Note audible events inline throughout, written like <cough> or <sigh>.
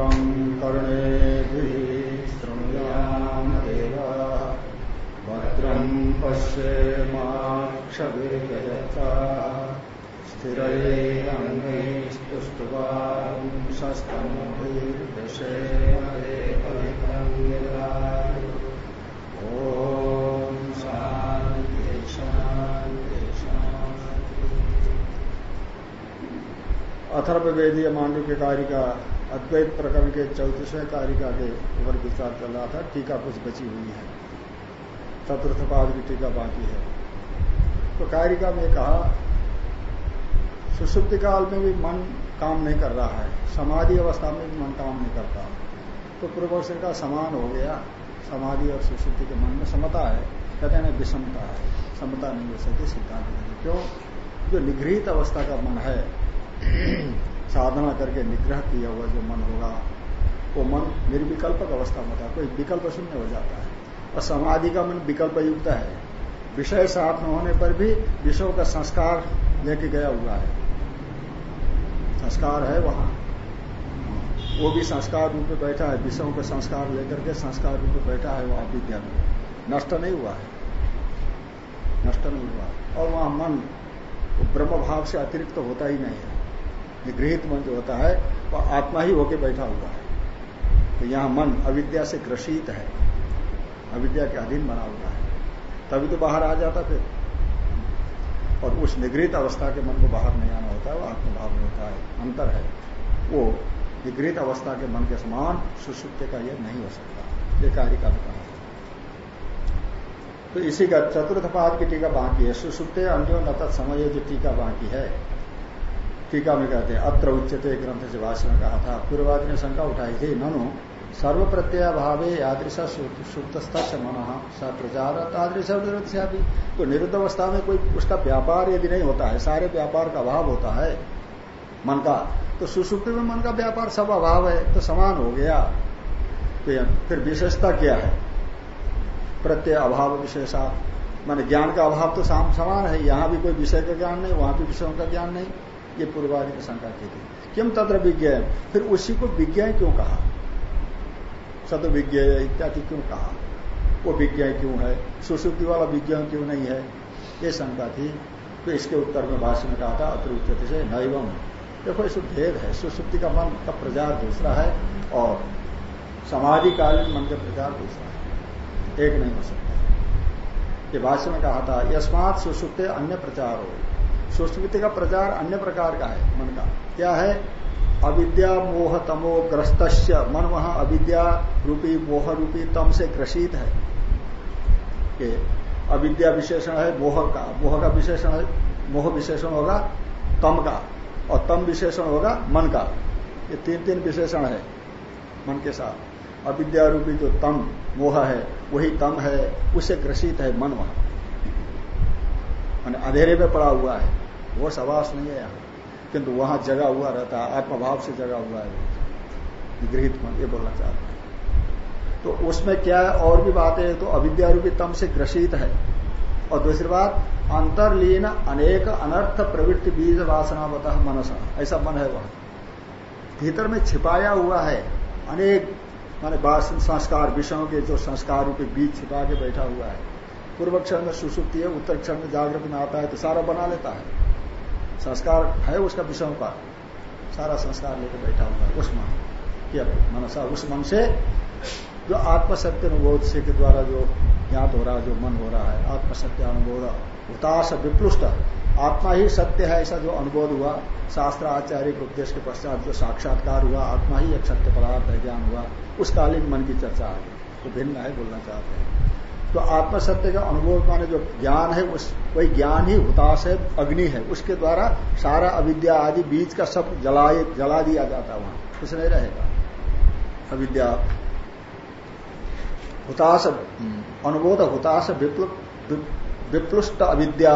भद्रं कर्णेभिः शृणुयामदेव। भद्रं पश्येमाक्षभिर्यजता स्थिरैरङ्गैस्तुष्टुवांशस्तम्भिर्दशेमदेवलितं ॐ मांडव्य कारिका अद्वैत प्रकरण के चौतीसवें कारिका के ऊपर विचार चल रहा था, टीका कुछ बची हुई है। चतुर्थ पाद की टीका बाकी है। तो कारिका में कहा सुसुप्ति काल में भी मन काम नहीं कर रहा है, समाधि अवस्था में भी मन काम नहीं करता। तो पूर्व का समान हो गया। समाधि और सुसुप्ति के मन में समता है, कहते हैं विषमता है। समता नहीं हो सकती, सिद्धांत क्यों? जो निगृहित अवस्था का मन है साधना करके निग्रह किया हुआ जो मन होगा, वो मन निर्विकल्पक अवस्था में होता कोई विकल्प शून्य हो जाता है। और समाधि का मन विकल्प युक्त है। विषय साथ न होने पर भी विषयों का संस्कार लेके गया हुआ है। संस्कार है वहाँ। वो भी संस्कार रूप में बैठा है, विषयों का संस्कार लेकर के संस्कार रूप में बैठा है वहाँ विद्या में। नष्ट नहीं हुआ है। नष्ट नहीं हुआ। और वहाँ मन ब्रह्म भाव से अतिरिक्त तो होता ही नहीं है। निगृहित मन जो होता है, वह आत्मा ही होके बैठा हुआ है। तो यहाँ मन अविद्या से ग्रसित है। अविद्या के अधीन बना हुआ है। तभी तो बाहर आ जाता फिर। और उस निगृहित अवस्था के मन को बाहर नहीं आना होता है वो आत्मभाव में होता है। अंतर है। वो निगृहित अवस्था के मन के समान सुसुप्त का यह नहीं हो सकता। ये कार्य का कहा तो इसी का चतुर्थ पाद की टीका बाकी है। सुसुप्ते अन्यो न समय जो टीका बाकी है। टीका में कहते हैं, अत्र उच्चते ग्रंथ से भाष्य में कहा था। पूर्वादि ने शंका उठाई थी, ननु सर्व प्रत्यय भावे यादृशा सुप्तस्थ मन, स प्रचार तादृश भी तो निरुद्ध अवस्था में कोई उसका व्यापार यदि नहीं होता है, सारे व्यापार का अभाव होता है, मन का तो सुसुप्ति में मन का व्यापार सब अभाव है तो समान हो गया। तो फिर विशेषता क्या है? प्रत्यय अभाव विशेषा। मान ज्ञान का अभाव तो समान है, यहाँ भी कोई विषय का ज्ञान नहीं, वहाँ भी विषयों का ज्ञान नहीं। ये पूर्वादि की शंका की थी। किम तत्र विज्ञान फिर उसी को विज्ञान क्यों कहा? सत विज्ञ इत्यादि क्यों कहा? वो विज्ञान क्यों है? सुसुप्ति वाला विज्ञान क्यों नहीं है? ये शंका थी। तो इसके उत्तर में भाष्य में कहा था, अत्र अतिरिक्त से नैवम। देखो इस भेद है। सुसुप्ति का मन का प्रचार दूसरा है और समाधिकालीन मन का प्रचार दूसरा है। एक नहीं हो सकता। ये भाष्य में कहा था, यस्मात सुसुप्ते अन्य प्रचार। हो सुसुप्ति का प्रचार अन्य प्रकार का है मन का। क्या है? अविद्या मोह तमो ग्रस्त मन वहाँ अविद्या रूपी, मोह रूपी तम से ग्रसित है। कि अविद्या विशेषण है मोह का। मोह का विशेषण है, मोह विशेषण होगा तम का। और तम विशेषण होगा मन का। ये तीन तीन विशेषण है मन के साथ। अविद्या रूपी जो तम, मोह है, वही तम है उससे ग्रसित है मन वहाँ। अंधेरे में पड़ा हुआ है। वो सवास नहीं है यहाँ। किंतु वहाँ जगा हुआ रहता है, आत्मभाव से जगा हुआ है। गृहित मन, ये बोलना चाहते हैं। तो उसमें क्या है और भी बातें तो अविद्या रूपी तम से ग्रसित है। और दूसरी बात, अंतरलीन अनेक अनर्थ प्रवृत्ति बीज वासना बता मनसा। ऐसा मन है वहाँ। भीतर में छिपाया हुआ है। अनेक, माने संस्कार, विषयों के जो संस्कार रूपी बीज छिपा के बैठा हुआ है। पूर्व क्षण में सुसुप्ति है, उत्तर क्षण में जागृत में आता है तो सारा बना लेता है। संस्कार है उसका विषयों का। सारा संस्कार लेकर बैठा हुआ है, उस मन क्या मनसा, उस मन से जो आत्मसत्य अनुबोध से के द्वारा जो ज्ञात हो रहा है, जो मन हो रहा है, आत्मसत्य अनुबोध उतास विप्लुष्ट, आत्मा ही सत्य है, ऐसा जो अनुबोध हुआ, शास्त्र, आचार्य के उपदेश के पश्चात जो साक्षात्कार हुआ, आत्मा ही एक सत्य पदार्थ है, ज्ञान हुआ, उस कालीन मन की चर्चा आ गई तो भिन्न है, बोलना चाहते हैं। तो आत्मसत्य का अनुभव माने जो ज्ञान है, उस, वही ज्ञान ही हुताश है, अग्नि है। उसके द्वारा सारा अविद्या आदि बीज का सब जलाए जला दिया जाता है वहाँ। कुछ नहीं रहेगा। अविद्या। हुताश अनुबोध हुताश विप्लुष्ट अविद्या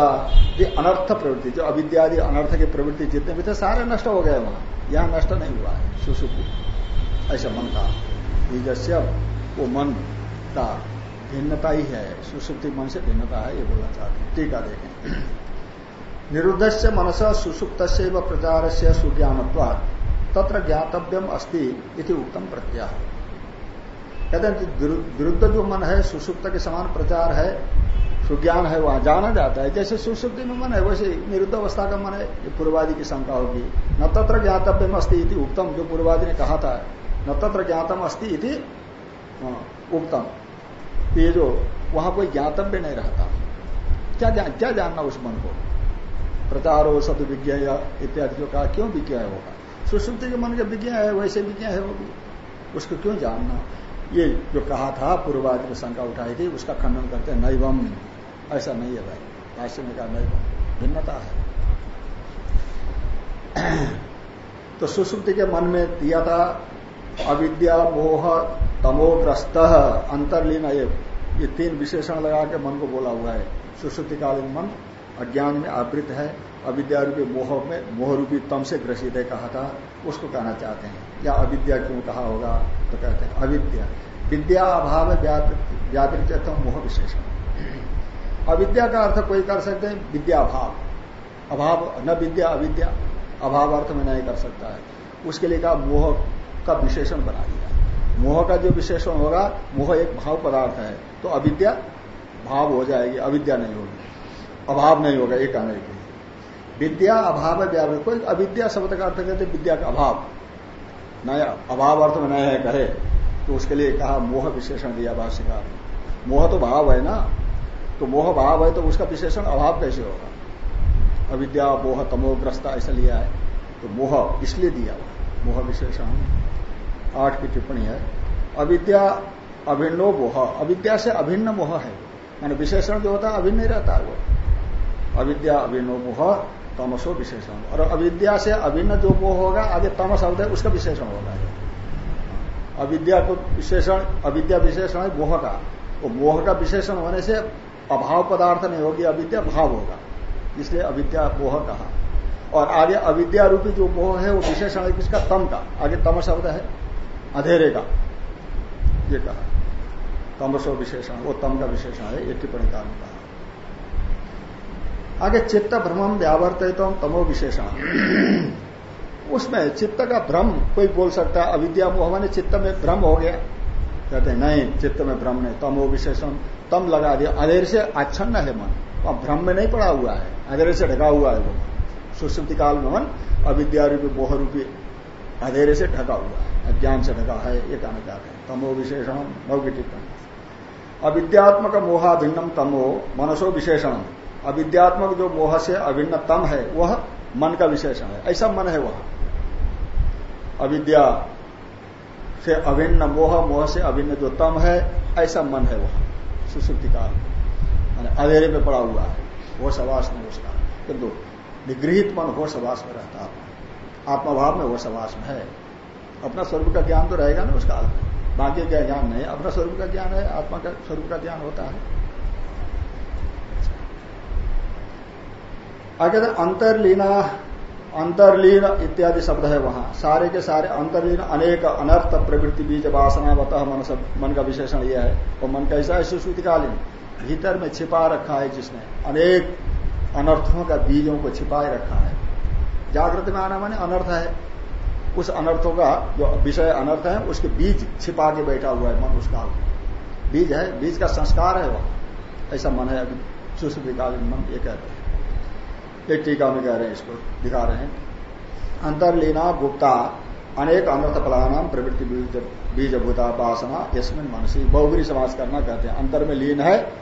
अनर्थ प्रवृत्ति, जो अविद्या अनर्थ की प्रवृत्ति जितने भी थे, सारे नष्ट हो गए वहाँ। यहाँ नष्ट नहीं हुआ है। सुसुप्ति। ऐसा मन का बीजस्य वो मन का भिन्नता ही है सुसुप्ति मन से भिन्नता है ये बोलना चाहते हैं। टीका देखें। निरुद्ध से मनस सुसुप्त से व प्रचार से सुज्ञान तत्र ज्ञातव्यम अस्ति इति उत्तम प्रत्याह कहते हैं विरुद्ध जो मन है सुसुप्त के समान प्रचार है सुज्ञान है वहाँ जाना जाता है। जैसे सुसुप्ति में मन है वैसे निरुद्ध अवस्था का मन है ये पूर्वादि की शंका होगी। न तत्र ज्ञातव्यम अस्ति इति उत्तम जो पूर्वादि ने कहा था न तत्र ज्ञातम अस्ति इति हाँ, उत्तम ये जो वहाँ कोई ज्ञातव्य नहीं रहता। क्या जान, क्या जानना उस मन को? प्रचार हो सद विज्ञा इत्यादि जो कहा क्यों विज्ञा होगा? सुश्रुति के मन के विज्ञा है वैसे विज्ञा है होगी उसको क्यों जानना? ये जो कहा था पूर्वादि में शंका उठाई थी उसका खंडन करते हैं नैवम। ऐसा नहीं है भाई। भाष्य में कहा नैवम। भिन्नता है। <clears throat> तो सुश्रुति के मन में दिया था अविद्या मोह तमोग्रस्त, अंतरलीन ये ये तीन विशेषण लगा के मन को बोला हुआ है। सुश्रुतिकालीन मन अज्ञान में आवृत है अविद्या रूपी मोह में मोह रूपी तम से ग्रसित है कहा था। उसको कहना चाहते हैं। या अविद्या क्यों कहा होगा? तो कहते हैं, अविद्या। विद्या अभाव व्यापृत मोह विशेषण। अविद्या का अर्थ कोई कर सकते हैं? विद्या अभाव। अभाव, न विद्या, अविद्या। अभाव अर्थ में नहीं कर सकता है। उसके लिए कहा, मोह का विशेषण बना दिया। मोह का जो विशेषण होगा, मोह एक भाव पदार्थ है। तो अविद्या भाव हो जाएगी, अविद्या नहीं होगी। अभाव नहीं होगा, एक कहने के विद्या, अभाव व्यावृत कोई अविद्या शब्द का अर्थ कहते विद्या का अभाव। नया, अभाव अर्थ में नया है, कहे। तो उसके लिए कहा, मोह विशेषण दिया भाष्यकार मोह तो भाव है ना? तो मोह भाव है तो उसका विशेषण अभाव कैसे होगा? अविद्या, मोह तमोग्रस्त ऐसा लिया है। तो मोह इसलिए दिया मोह विशेषण। आठ की टिप्पणी है। अविद्या अभिन्नो मोह। अविद्या से अभिन्न मोह है। मान विशेषण जो होता है, अभिन्न रहता है वो। अविद्या अभिन्नो मोह, तमसो विशेषण। और अविद्या से अभिन्न जो मोह होगा, आगे तमस है, उसका विशेषण होगा। अविद्या को विशेषण, अविद्या विशेषण है मोह का। वो मोह का विशेषण होने से अभाव पदार्थ नहीं होगी, अविद्या भाव होगा। इसलिए अविद्या मोह कहा। और आगे अविद्या रूपी जो मोह है, वो विशेषण है किसका? तम का। आगे तम शब्द है। अंधेरे का ये कहा। तमसो विशेषण, वो तम का विशेषण है ये टिप्पणी का कहा। आगे चित्त भ्रम व्यावर्तित तमो विशेषण। उसमें चित्त का भ्रम, कोई बोल सकता है, अविद्या मोह चित्त में भ्रम हो गया। कहते हैं, नहीं, चित्त में भ्रम नहीं, तमो विशेषण। तम लगा दिया। अधेर से आच्छन्न है मन। वहाँ भ्रम में नहीं पड़ा हुआ है। अधेरे से ढका हुआ है वो। सुश्रुति काल में मन, अविद्या रूपी, मोह रूपी, अधेरे से ढका हुआ है। अज्ञान से ढका है, ये कहना चाहते हैं। तमो विशेषण की टिप्पणी अविद्यात्मक मोहा भिन्नम तमो, मनसो विशेषण अविद्यात्मक जो मोह से अभिन्न तम है, वह मन का विशेषण है। ऐसा मन है वह। अविद्या से अभिन्न मोह मोह से अभिन्न जो तम है, ऐसा मन है वह। सुसुप्ति काल अधेरे में पड़ा हुआ है। वो सवास नहीं उसका। किंतु निगृहित मन हो सवास में रहता आत्मा आत्माभाव में वो सवास में है। अपना स्वरूप का ज्ञान तो रहेगा ना उसका बाकी का ज्ञान नहीं, अपना स्वरूप का ज्ञान है, आत्मा का स्वरूप का ज्ञान होता है। आगे अंतरलीना, अंतरलीन इत्यादि शब्द है वहाँ, सारे के सारे अंतरलीन, अनेक अनर्थ प्रवृत्ति, बीज वासना बता मन सब मन का विशेषण यह है। और मन कैसा है? सुश्रुतिकालीन। भीतर में छिपा रखा है जिसने, अनेक अनर्थों का बीजों को छिपाए रखा है। जागृत में आना माने अनर्थ है। उस अनर्थों का जो विषय अनर्थ है, उसके बीज छिपा के बैठा हुआ है मन उस उसका बीज है, बीज का संस्कार है वह। ऐसा मन है अभी सुश्रुतिकालीन मन ये कहते हैं। एक टीका में कह रहे हैं इसको, दिखा रहे हैं। अंतरलीना गुप्ता, अनेक अनर्थ फलानाम प्रवृत्ति बीजभूता वासना इसमें मनसी। बहुगरी समाज करना कहते हैं। अंतर में लीन है,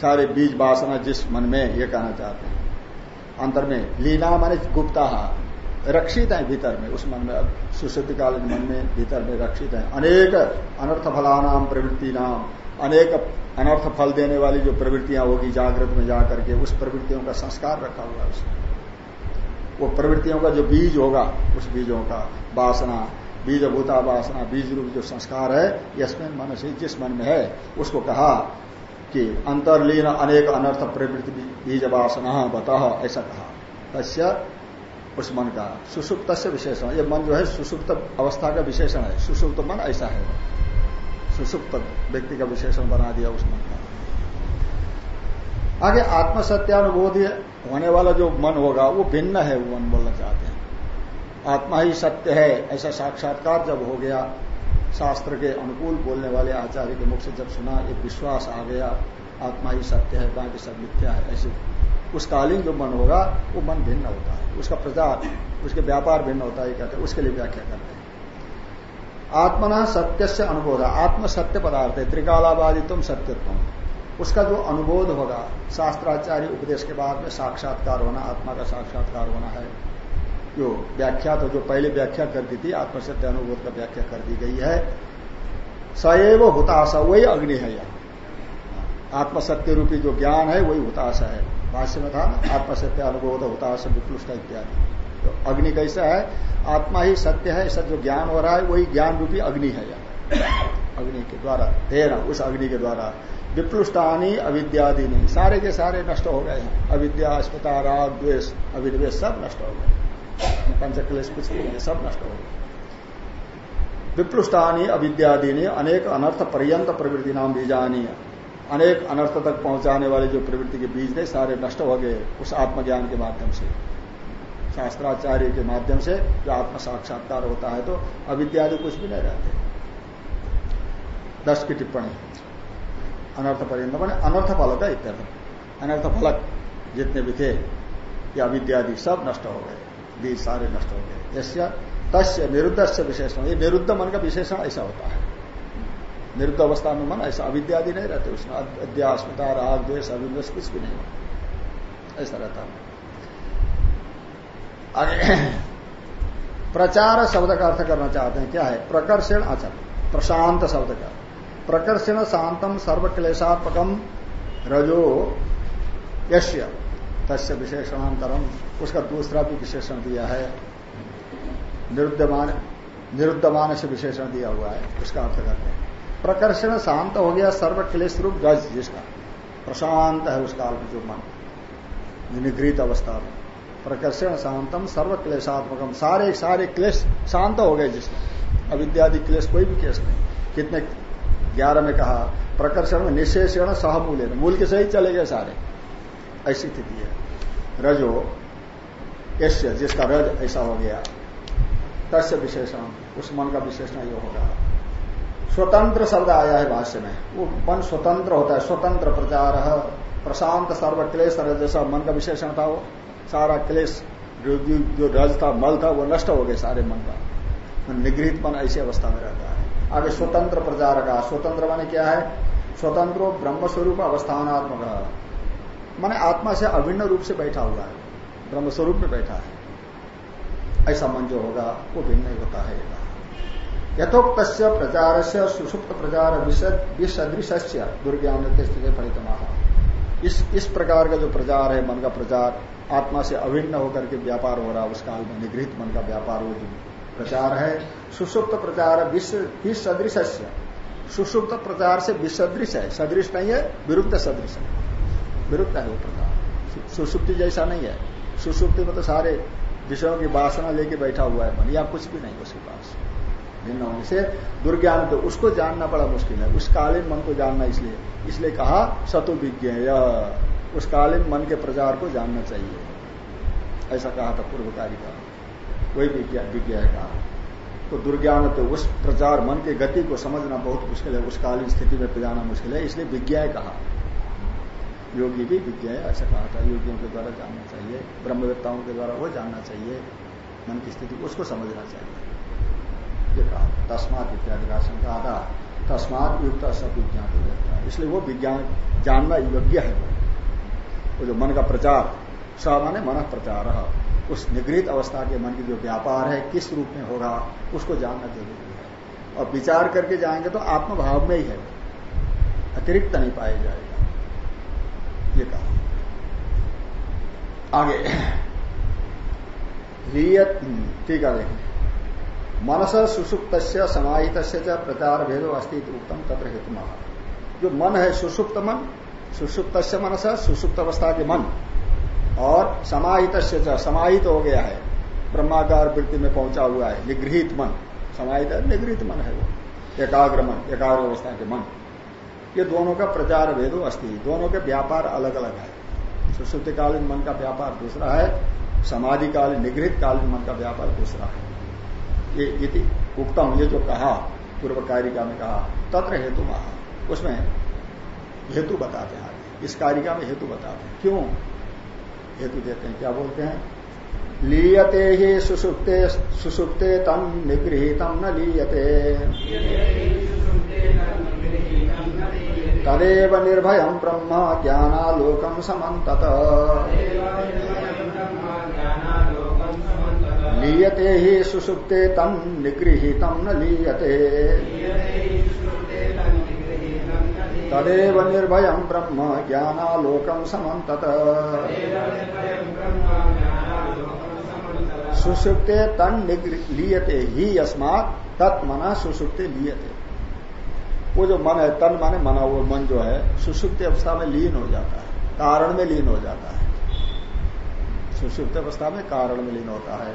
सारे बीज वासना जिस मन में, ये कहना चाहते हैं। अंतर में लीना माने गुप्ता। रक्षित है भीतर में, उस मन में सुशुद्धिकालीन मन में भीतर में रक्षित है। अनेक अनर्थ फलानाम प्रवृत्ति नाम अनेक अनर्थ फल देने वाली जो प्रवृत्तियाँ होगी जागृत में जाकर के, उस प्रवृत्तियों का संस्कार रखा हुआ है उसमें वो प्रवृत्तियों का जो बीज होगा, उस बीजों का वासना बीज भूता वासना बीज रूप जो संस्कार है यशमें मन से जिस मन में है, उसको कहा कि अंतरलीन अनेक अनर्थ प्रवृत्ति बीज वासना, बता, ऐसा कहा। तस्य उस मन का सुसुप्त से विशेषण। ये मन जो है, सुसुप्त अवस्था का विशेषण है। सुसुप्त मन ऐसा है। सुसुप्त व्यक्ति का विशेषण बना दिया उस मन का आगे आत्म सत्यानुबोध होने वाला जो मन होगा, वो भिन्न है, वो मन बोलना चाहते हैं। आत्मा ही सत्य है, ऐसा साक्षात्कार जब हो गया, शास्त्र के अनुकूल बोलने वाले आचार्य के मुख से जब सुना, एक विश्वास आ गया, आत्मा ही सत्य है, बाकी सब मिथ्या है, ऐसे उस कालीन जो मन होगा, वो मन भिन्न होता है। उसका प्रचार उसके व्यापार भिन्न होता है कहते हैं। उसके लिए व्याख्या करते हैं। आत्मना सत्य से अनुबोध, आत्म सत्य पदार्थ है, त्रिकालाबादी तुम सत्यत्व उसका जो अनुबोध होगा, शास्त्राचार्य उपदेश के बाद में साक्षात्कार होना, आत्मा का साक्षात्कार होना है। जो व्याख्या तो जो पहले व्याख्या कर दी थी आत्मसत्य अनुबोध का व्याख्या कर दी गई है। सएव हुताशा, वही अग्नि है यह। आत्मसत्य रूपी जो ज्ञान है, वही हुताशा है। भाष्य में था ना आत्मसत्य, अनुबोध हुताश विप्लुष्ट इत्यादि। तो अग्नि कैसा है? आत्मा ही सत्य है ऐसा जो ज्ञान हो रहा है, वही ज्ञान रूपी अग्नि है यह। अग्नि के द्वारा तेरा उस अग्नि के द्वारा। विप्लुष्टानी अविद्यादि नहीं सारे के सारे नष्ट हो गए हैं। अविद्या अस्पता राग, द्वेष अविद्वेश सब नष्ट हो गए। पंचक्लेश कुछ नहीं है सब नष्ट हो गए। विप्लुष्टानी अविद्यादि ने अनेक अनर्थ पर्यंत प्रवृत्ति नाम बीजानी अनेक अनर्थ तक पहुँचाने वाले जो प्रवृत्ति के बीज थे, सारे नष्ट हो गए उस आत्मज्ञान के माध्यम से। शास्त्राचार्य के माध्यम से जो आत्म साक्षात्कार होता है तो अविद्यादि कुछ भी नहीं रहते। दस की टिप्पणी। अनर्थ पर्यंत मैंने अनर्थ फलक है इत्यर्थ अनर्थ फलक जितने भी थे, ये अविद्यादि सब नष्ट हो गए। बीज सारे नष्ट हो गए। यश्य तस्य निरुद्ध से विशेषण। ये निरुद्ध मन का विशेषण ऐसा होता है। निरुद्ध अवस्था में मन, ऐसा अविद्यादि नहीं रहते उसमें अध्यास्मता राग द्वेश अविद्वेश कुछ भी नहीं होता ऐसा रहता आगे, प्रचार शब्द का अर्थ करना चाहते हैं, क्या है? प्रकर्षण आचर प्रशांत शब्द का। प्रकर्षण शांतम सर्वक्लेशात्मकम रजो यश्य, तस्य विशेषणांतरम उसका दूसरा भी विशेषण दिया है। निरुद्धमान निरुद्धमान से विशेषण दिया हुआ है, उसका अर्थ करते हैं। प्रकर्षण शांत हो गया सर्व क्लेश रूप गज, जिसका प्रशांत है उस काल में जो मन निगृत अवस्था में। प्रकर्षण शांतम, सर्व क्लेशात्मकम, सारे सारे क्लेश शांत हो गए जिसमें। अविद्यादि क्लेश कोई भी केस नहीं। कितने ग्यारह में कहा, प्रकर्षण में निशेषण सहमूल्य मूल के सही चले गए सारे। ऐसी स्थिति है। रजो, यश्य, जिसका रज ऐसा हो गया, तस्य विशेषण, उस मन का विशेषण ये होगा। स्वतंत्र शब्द आया है भाष्य में। वो मन स्वतंत्र होता है, स्वतंत्र प्रचार। प्रशांत सर्व क्लेश जैसा मन का विशेषण था वो। सारा क्लेश, जो रज था, मल था, वो नष्ट हो गए सारे मन का। निगृहित मन ऐसी अवस्था में रहता है। आगे स्वतंत्र प्रचार का स्वतंत्र माने क्या है? स्वतंत्र ब्रह्म स्वरूप अवस्थानात्मक। माने आत्मा से अभिन्न रूप से बैठा हुआ है। ब्रह्म स्वरूप में बैठा है। ऐसा मन जो होगा, वो भिन्न होता है। यथोक्त प्रचार से सुसुप्त प्रचार विसदृश दुर्ज्ञान स्थिति फलित इस इस प्रकार का जो प्रचार है, मन का प्रचार, आत्मा से अभिन्न होकर के व्यापार हो रहा है, उस काल में निगृहित मन का व्यापार हो जो प्रचार है सुसुप्त प्रचार विसदृश सुसुप्त प्रचार से विसदृश है, सदृश नहीं है, विरुद्ध सदृश है। विरुद्ध है वो प्रकार सुषुप्ति जैसा नहीं है। सुसुप्ति में तो सारे विषयों की वासना लेके बैठा हुआ है, मन, या कुछ भी नहीं उसके पास। भिन्न होने से दुर्ज्ञान तो उसको जानना बड़ा मुश्किल है। उस कालीन मन को जानना इसलिए। इसलिए कहा, सतु विज्ञ उस कालीन मन के प्रचार को जानना चाहिए। ऐसा कहा था पूर्वकारी का। वही विज्ञान विज्ञ है कहा। तो दुर्ज्ञान तो उस प्रचार मन की गति को समझना बहुत मुश्किल है। उस कालीन स्थिति में जाना मुश्किल है। इसलिए विज्ञा कहा। योगी भी विज्ञा ऐसा कहा था। योगियों के द्वारा जानना चाहिए। ब्रह्मवेत्ताओं के द्वारा वो जानना चाहिए। मन की स्थिति उसको समझना चाहिए। ये कहा तस्मात इत्यादि भाषण कहा था। तस्मात युक्त सब विज्ञान हो जाता है। इसलिए वो विज्ञान, जानना योग्य है। वो जो मन का प्रचार स माने प्रचार उस निगृहित अवस्था के मन की जो व्यापार है, किस रूप में होगा, उसको जानना ज़रूरी है। और विचार करके जाएँगे तो आत्मभाव में ही है। अतिरिक्त नहीं पाया जाएगा। ये कहा। आगे। <clears throat> ठीक है देखें मनस सुसुप्त समाहित प्रचार भेदो अस्तित्व उत्तम तत्र हेतु जो मन है, सुसुप्त मन सुसुप्त मनस, सुसुप्त अवस्था के मन, और समाहित समाहित हो गया है, ब्रह्माकार वृत्ति में पहुँचा हुआ है, निगृहित मन, समाहित है, निगृहित मन है वो, एकाग्र मन, एकाग्र अवस्था के मन। ये दोनों का प्रचार भेदो अस्थि दोनों के व्यापार अलग अलग है। सुश्रुतिकालीन मन का व्यापार दूसरा है समाधि काल निगृहित कालीन मन का व्यापार दूसरा है। ये, इति उत्तम ये जो कहा पूर्व कारिका में कहा, तत्र हेतु महा उसमें हेतु बताते हैं आगे। इस कारिका में हेतु बताते हैं। क्यों? हेतु देते हैं। क्या बोलते हैं? लीयते ही सुसुप्ते सुसुप्ते तम निगृहितम न लीयते। तदेव निर्भय ब्रह्म ज्ञानालोकम समन्तत। लीयते ही सुसुप्ते तम निगृहितम न लीयते। तदेव निर्भय ब्रह्म ज्ञानालोकम समन्तत। सुसुप्ते तन लीयते ही अस्मात तत्मना सुसुप्ते लीयते। वो जो मन है, तन माने मना, वो मन जो है सुसुप्त अवस्था में लीन हो जाता है, कारण में लीन हो जाता है। सुसुप्त अवस्था में कारण में लीन होता है।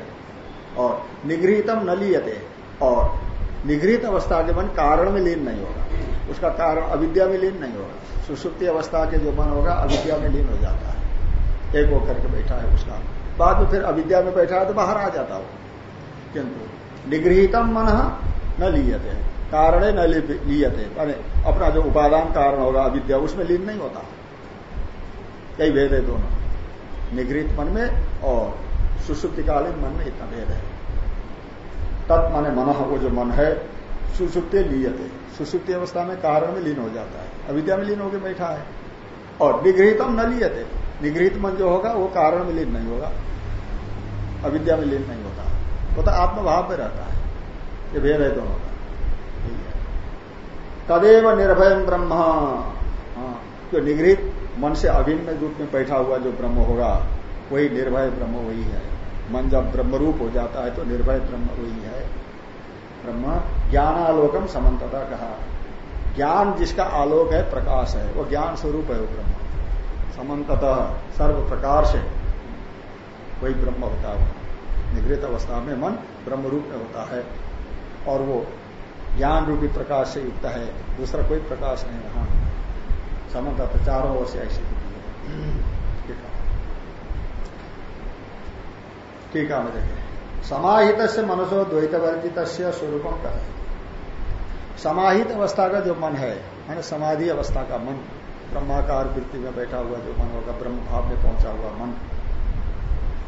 और निगृहितम न लियते, और निगृहित अवस्था के मन कारण में लीन नहीं होगा। उसका कारण अविद्या में लीन नहीं होगा। सुसुप्ति अवस्था के जो मन होगा, अविद्या में लीन हो जाता है। एक होकर के बैठा है उसका। बाद में फिर अविद्या में बैठा है तो बाहर आ जाता हो किंतु निगृहितम मन न लियते, कारण न लियते। अपना जो उपादान कारण होगा, अविद्या, उसमें लीन नहीं होता। कई भेद है दोनों। निगृहित मन में और सुसुप्तिकालीन मन में इतना भेद है। तत् माने मन, वो जो मन है, सुसुप्ति लीयते। सुसुप्ति अवस्था में कारण में लीन हो जाता है। अविद्या में लीन होकर बैठा है। और निगृहितम न लियते। निगृहित मन जो होगा, वो कारण में लीन नहीं होगा। अविद्या में लीन नहीं होता। वो तो आत्मभाव में रहता है। ये भेद है दोनों का। तदेव निर्भय ब्रह्म। हाँ जो निगृहित मन से अभिन्न रूप में बैठा हुआ जो ब्रह्म होगा, वही निर्भय ब्रह्म वही है। मन जब ब्रह्म रूप हो जाता है तो निर्भय ब्रह्म वही है। ब्रह्म ज्ञानालोकम समन्तता कहा। ज्ञान जिसका आलोक है, प्रकाश है, वो ज्ञान स्वरूप है वो ब्रह्म। समन्ततः सर्व प्रकार से वही ब्रह्म होता है निगृत अवस्था में मन ब्रह्म रूप में होता है। और वो ज्ञान रूपी प्रकाश से युक्त है, दूसरा कोई प्रकाश नहीं रहा। समन्तः चारों ओर से ऐसी है। देखें समाहित से मनसो द्वैतवर्जित स्वरूपम कर समाहित अवस्था का जो मन है मैंने समाधि अवस्था का मन, ब्रह्माकार वृत्ति में बैठा हुआ जो मन होगा ब्रह्म भाव में पहुँचा हुआ मन।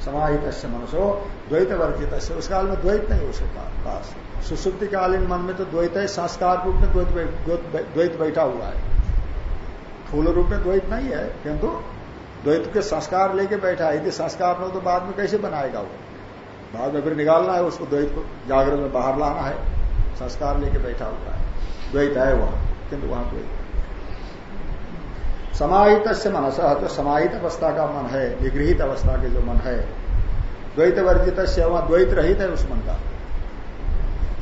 समाहित से मनसो द्वैत वर्जित उस काल में द्वैत नहीं उसके पास। सुसुप्तिकालीन मन में तो द्वैत है, संस्कार रूप में द्वैत बैठा हुआ है। फूल रूप में द्वैत नहीं है, किंतु द्वैत के संस्कार लेके बैठा है। यदि संस्कार हो तो बाद में कैसे बनाएगा वो? बाद में फिर निकालना है उसको द्वैत को। जागरण में बाहर लाना है। संस्कार लेके बैठा हुआ है। द्वैत है वहाँ, किंतु वहाँ द्वैत समाहित से मनस जो समाहित अवस्था का मन है, निगृहित अवस्था के जो मन है। द्वैत वर्जित से वहाँ द्वैत रहित है उस मन का।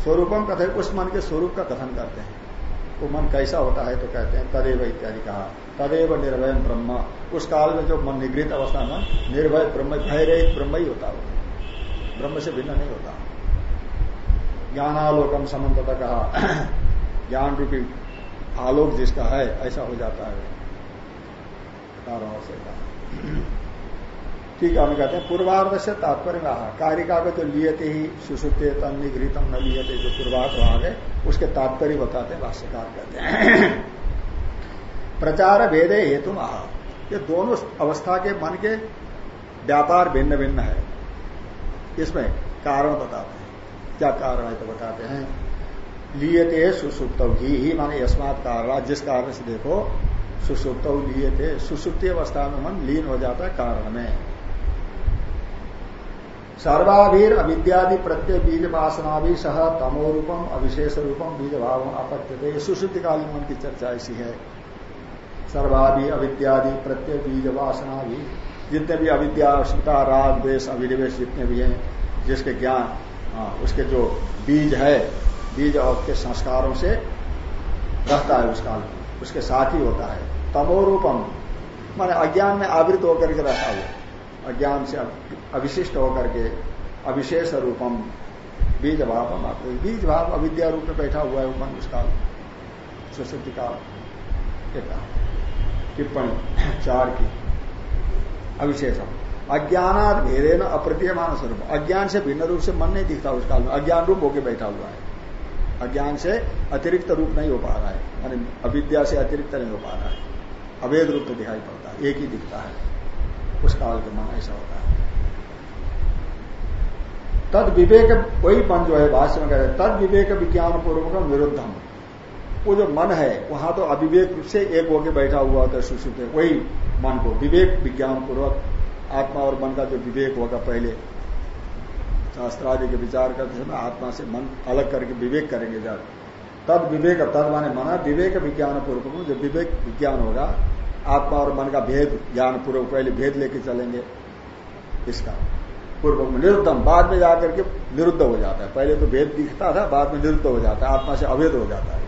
स्वरूपम कथे उस मन के स्वरूप का कथन करते हैं। वो मन कैसा होता है तो कहते हैं, तदेव इत्यादि कहा। तदेव निर्भय ब्रह्म। उस काल में जो मन निगृहित अवस्था में निर्भय, ब्रह्म भय रहित ब्रह्म ही होता है ब्रह्म से भिन्न नहीं होता। ज्ञानालोकम समन्तता कहा <clears throat> ज्ञान रूपी आलोक जिसका है, ऐसा हो जाता है। <clears throat> ठीक है, हम कहते हैं पूर्वार्ध से तात्पर्य कहा, कारिका को जो लियते ही सुसुप्ते तन निगृतम न लियते, जो पूर्वार्ध भाग है, उसके तात्पर्य बताते भाष्यकार कहते हैं। <clears throat> प्रचार भेदे हेतु महा ये दोनों अवस्था के मन के व्यापार भिन्न भिन्न है। इसमें कारण बताते हैं। क्या कारण है तो बताते हैं। लियते सुसुप्त ही ही माने यस्मात कारण जिस कारण से देखो, सुसुप्त थे सुसुप्ति अवस्था में मन लीन हो जाता है कारण में। सर्वाभीर अविद्यादि प्रत्यय बीज वासना भी सह तमो रूपम अविशेष रूपम बीज भाव अपत्य सुशुद्धिकालीन मन की चर्चा ऐसी है। सर्वाभि अविद्यादि प्रत्यय बीज वासना भी जितने भी अविद्या अस्मिता राग द्वेश अभिनिवेश जितने भी हैं जिसके ज्ञान हाँ, उसके जो बीज है बीज और के संस्कारों से रहता है उस काल उसके साथ ही होता है। तमो रूपम माने अज्ञान में आवृत होकर के रहता हुआ अज्ञान से अविशिष्ट होकर के अविशेष रूपम बीज भाव बीज भाव अविद्या रूप में बैठा हुआ है उस काल सुशुद्धि काल टिप्पणी, चार की। अविशेषम। अज्ञानात भेदे न अप्रतीयमान स्वरूप। अज्ञान से भिन्न रूप से मन नहीं दिखता उस काल में। अज्ञान रूप होके बैठा हुआ है। अज्ञान से अतिरिक्त रूप नहीं हो पा रहा है। मानी अविद्या से अतिरिक्त नहीं हो पा रहा है। अवैध रूप में दिखाई पड़ता है। एक ही दिखता है। उस काल के मन ऐसा होता है। तद विवेक वही मन जो है भाष्य में कह तद विवेक विज्ञान पूर्वक विरुद्धम वो जो मन है, वहाँ तो अविवेक रूप से एक होके बैठा हुआ होता है सुश्रुत वही मन को, विवेक विज्ञान पूर्वक आत्मा और मन का जो विवेक होगा पहले। शास्त्रादि के विचार करते समय आत्मा से मन अलग करके विवेक करेंगे जब। तद विवेक, तद माने मना, विवेक विज्ञान पूर्वक जो विवेक विज्ञान होगा, आत्मा और मन का भेद ज्ञान पूर्वक पहले भेद लेके चलेंगे। इसका पूर्व में निरुद्धम, बाद में जाकर के निरुद्ध हो जाता है। पहले तो भेद दिखता था, बाद में निरुद्ध हो जाता है। आत्मा से अवैध हो जाता है।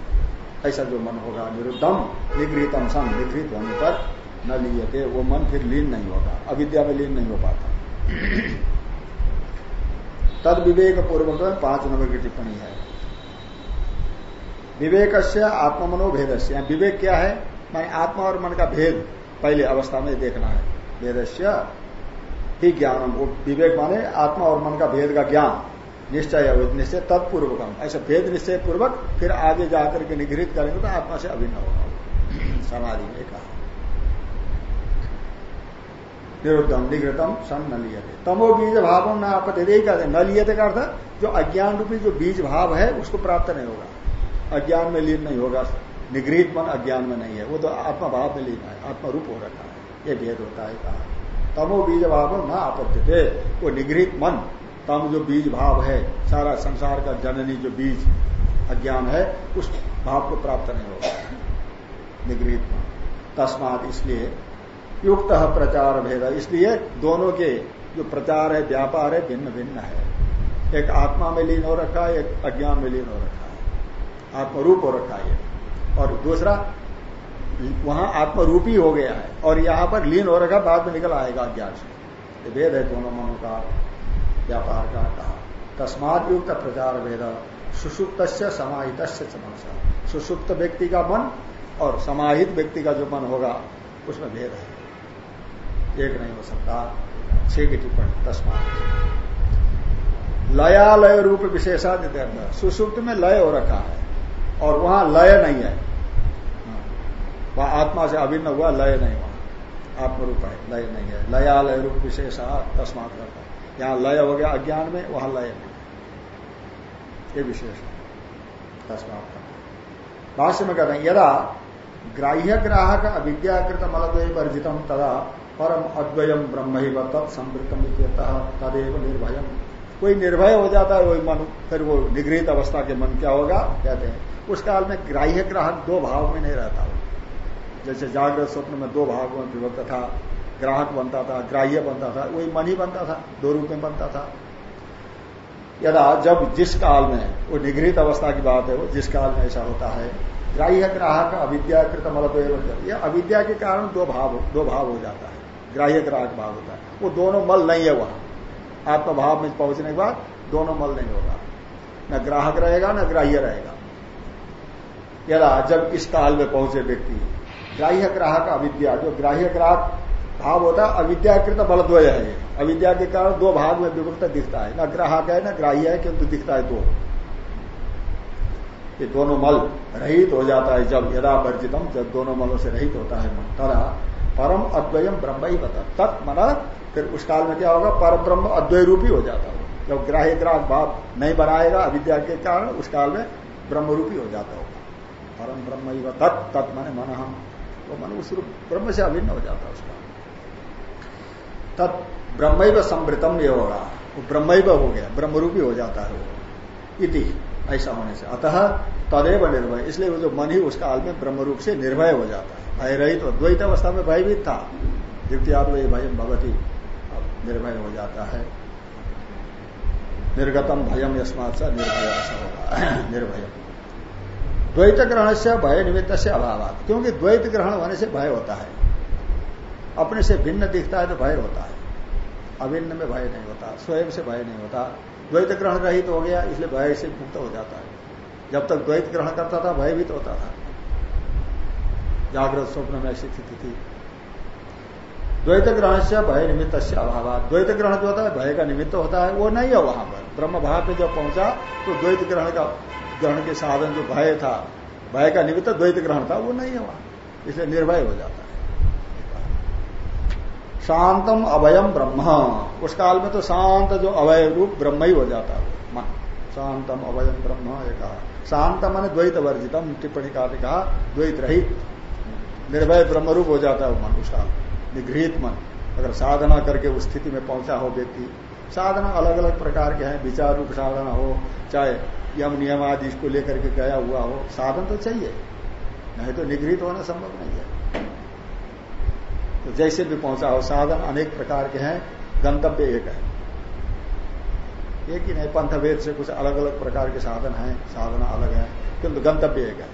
ऐसा जो मन होगा निरुद्धम, निगृहितम सम निगृहित होने पर न लिए वो मन फिर लीन नहीं होगा, अविद्या में लीन नहीं हो पाता। तद विवेक पूर्वक पाँच नंबर की टिप्पणी है। विवेक से आत्ममनोभेद से विवेक क्या है? माने आत्मा और मन का भेद पहले अवस्था में देखना है। भेद ही ज्ञान विवेक माने आत्मा और मन का भेद का ज्ञान। निश्चय अवैध निश्चय, तत्पूर्वकम। ऐसा भेद निश्चय पूर्वक फिर आगे जाकर के निगृहित करेंगे तो आत्मा से अभिन्न होगा। <clears throat> समाधि में कहा। निरुद्धम, निगृतम सन न लिये तमो बीज भाव न आपत्ति। यही कहते न लिए का अर्थ, जो अज्ञान रूपी जो बीज भाव है, उसको प्राप्त नहीं होगा। अज्ञान में लीन नहीं होगा। निगृहित मन अज्ञान में नहीं है। वो तो आत्मा भाव में लीन है। आत्मा रूप हो रखा है। ये भेद होता है कहा। तमो बीज भाव न आपत्ति। वो निगृहित मन तम जो बीज भाव है, सारा संसार का जननी जो बीज अज्ञान है, उस भाव को प्राप्त नहीं होगा निगृहित तस्मात इसलिए युक्त प्रचार भेद। इसलिए दोनों के जो प्रचार है, व्यापार है भिन्न भिन्न है। एक आत्मा में लीन हो रखा है, एक अज्ञान में लीन हो रखा है। आत्मरूप हो रखा है। और दूसरा, वहाँ आत्मरूपी हो गया है और यहाँ पर लीन हो रखा, बाद में निकल आएगा अज्ञान से। भेद है दोनों मनों का। व्यापार का कहा तस्मात युक्त प्रचार वेद सुसुप्त समाहित मनसा। सुसुप्त व्यक्ति का मन और समाहित व्यक्ति का जो मन होगा, उसमें भेद है। एक नहीं हो सकता। छह की टिप्पणी, तस्मात। लयालय रूप विशेषादित्य सुसुप्त में लय हो रखा है और वहाँ लय नहीं है। वह आत्मा से अभिन्न हुआ, लय नहीं वहाँ आत्मरूप है, लय नहीं है। लयालय रूप विशेषा तस्मात करता यहाँ लय हो गया अज्ञान में, वहाँ लय नहीं ये विशेष भाष्य में कहते हैं, यदा ग्राह्य ग्राहक अविद्याकृत मलद्वय वर्जितम तदा परम अद्वयम ब्रह्म ही तत्समृतम तदेव निर्भयम। कोई निर्भय हो जाता है वही मन, फिर वो निगृहित अवस्था के मन क्या होगा? कहते हैं, उस काल में ग्राह्य ग्राहक दो भाव में नहीं रहता। जैसे जागृत स्वप्न में दो भागों में विभक्त था ग्राहक बनता था, ग्राह्य बनता था, वही मन ही बनता था, दो रूप में बनता था। यदा जब जिस काल में, वो निगृहित अवस्था की बात है, वो जिस काल में ऐसा होता है, ग्राह्य ग्राहक, अविद्याकृत मल यह अविद्या के कारण दो भाव दो भाव हो जाता है, ग्राह्य, ग्राहक भाव होता है। वो दोनों मल नहीं है वहाँ। आत्मभाव में पहुँचने के बाद दोनों मल नहीं होगा। न ग्राहक रहेगा, न ग्राह्य रहेगा। यदा जब इस काल में पहुँचे व्यक्ति, ग्राह्य, ग्राहक, अविद्या, जो ग्राह्य, ग्राहक भाव होता है, अविद्याकृत बलद्वय है अविद्या के कारण दो भाग में विभक्त दिखता है। न ग्राहक है, न ग्राह्य है, किंतु दिखता है दो। ये दोनों मल रहित हो जाता है जब यदा वर्जितम, जब दोनों मलों से रहित होता है मन। तरा परम अद्वयम ब्रह्म ही बता तत् मना, फिर उस काल में क्या होगा? परम ब्रह्म अद्वय रूपी हो जाता है। जब ग्राह्य ग्राहक भाव नहीं बनाएगा, अविद्या के कारण उस काल में ब्रह्म रूपी हो जाता होगा। परम ब्रह्म ही तत्। तत् मन मन। हम तो मन उस ब्रह्म से अभिन्न हो जाता है उसका तत् ब्रह्म समृतम ये होगा वो ब्रह्म हो गया, ब्रह्मरूपी हो जाता है वो। इति, ऐसा होने से। अतः तदेव निर्भय। इसलिए वो जो मन ही उस काल में ब्रह्म रूप से निर्भय हो जाता है। भय रहित तो द्वैत अवस्था में भयभीत था। द्वितीय भय भगवती निर्भय हो जाता है। निर्गतम भयम यस्मात निर्भय ऐसा होगा <coughs> निर्भय द्वैत ग्रहण से भय निमित्त से अभाव क्योंकि द्वैत ग्रहण होने से भय होता है। अपने से भिन्न दिखता है तो भय होता है। अभिन्न में भय नहीं होता, स्वयं से भय नहीं होता। द्वैत ग्रहण रहित हो गया, इसलिए भय से मुक्त हो जाता है। जब तक द्वैत ग्रहण करता था, भयभीत होता था। जागृत स्वप्न में ऐसी स्थिति थी। द्वैत ग्रहण से भय निमित्त से अभाव द्वैत ग्रहण जो होता है, भय का निमित्त होता है, वो नहीं है वहाँ पर। ब्रह्म भाव में जब पहुँचा तो द्वैत ग्रहण का, ग्रहण के साधन जो भय था, भय का निमित्त द्वैत ग्रहण था, वो नहीं है वहाँ। इसलिए निर्भय हो जाता है। शांतम अभयम ब्रह्म। उस काल में तो शांत जो अवय रूप ब्रह्म ही हो जाता है। मन। शांतम अभयम ब्रह्म ये कहा। शांत मन द्वैत वर्जितम, टिप्पणी का कहा, द्वैत रहित। निर्भय ब्रह्म रूप हो जाता है मन उस काल निगृहित मन। अगर साधना करके उस स्थिति में पहुँचा हो व्यक्ति, साधना अलग अलग प्रकार के हैं, विचार रूप साधना हो, चाहे यम नियम आदि इसको लेकर के गया हुआ हो, साधन तो चाहिए। नहीं तो निगृहित होना संभव नहीं है। तो जैसे भी पहुँचा हो साधन अनेक प्रकार के हैं, गंतव्य एक है। एक ही नहीं, पंथभेद से कुछ अलग अलग प्रकार के साधन हैं, साधना अलग है, किंतु गंतव्य एक है।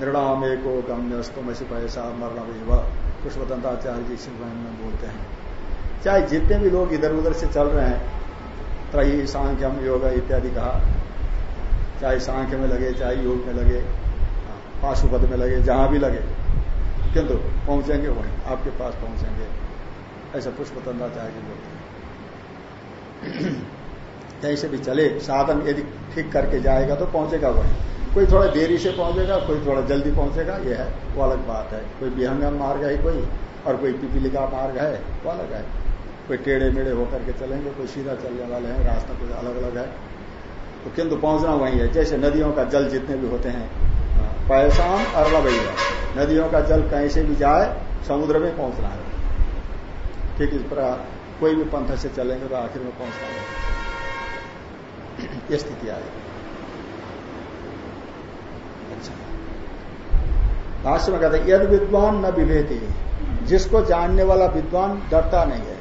निर्णाम एको गम्यस्तम ऐसे पैसा मरना वह पुष्पतंत्राचार्य जी सिंह में बोलते हैं। चाहे जितने भी लोग इधर उधर से चल रहे हैं, त्रयी सांख्यम योग इत्यादि कहा, चाहे सांख्य में लगे, चाहे योग में लगे पाशुपद में लगे, जहाँ भी लगे किंतु पहुँचेंगे वहीं, आपके पास पहुँचेंगे। ऐसा पुष्पतंत्राचार्य जी बोलते हैं जैसे भी चले, साधन यदि ठीक करके जाएगा तो पहुंचेगा वहीं। कोई थोड़ा देरी से पहुंचेगा, कोई थोड़ा जल्दी पहुंचेगा यह है, वो अलग बात है। कोई विहंगम मार्ग है कोई, और कोई पिपीलिका मार्ग है, वो अलग है। कोई टेढ़े मेढ़े होकर के चलेंगे, कोई सीधा चलने वाले हैं, रास्ता कुछ अलग अलग है। तो किंतु पहुँचना वही है। जैसे नदियों का जल जितने भी होते हैं पैसाम अरला भैया नदियों का जल कहीं से भी जाए, समुद्र में पहुँचना है। ठीक इस प्रकार, कोई भी पंथ से चलेंगे तो आखिर में पहुँचना है। ये स्थिति आएगी अच्छा। भाष्य में कहते यद विद्वान न विभेदी जिसको जानने वाला विद्वान डरता नहीं है,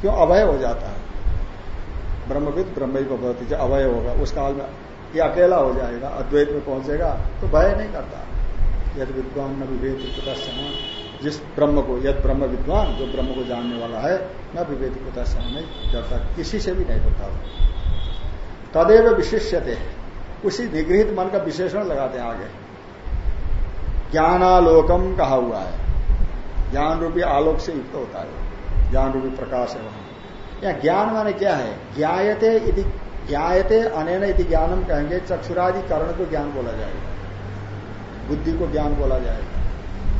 क्यों? अभय हो जाता है। ब्रह्मविद ब्रह्म को बहुत अभय होगा उस काल में ये अकेला हो जाएगा, अद्वैत में पहुंचेगा तो भय नहीं करता। यद विद्वान न विभेद जिस ब्रह्म को, यद ब्रह्म विद्वान, जो ब्रह्म को जानने वाला है, न विभेद कुतश्चना नहीं डरता किसी से भी नहीं डरता तदेव विशिष्यते। उसी निगृहित मन का विशेषण लगाते हैं आगे। ज्ञानालोकम कहा हुआ है। ज्ञान रूपी आलोक से युक्त होता है। ज्ञान रूपी प्रकाश है वहाँ। या ज्ञान माने क्या है? ज्ञायते यदि ज्ञायते अनैन यदि ज्ञानम कहेंगे, चक्षुरादि कर्ण को ज्ञान बोला जाएगा बुद्धि को ज्ञान बोला जाएगा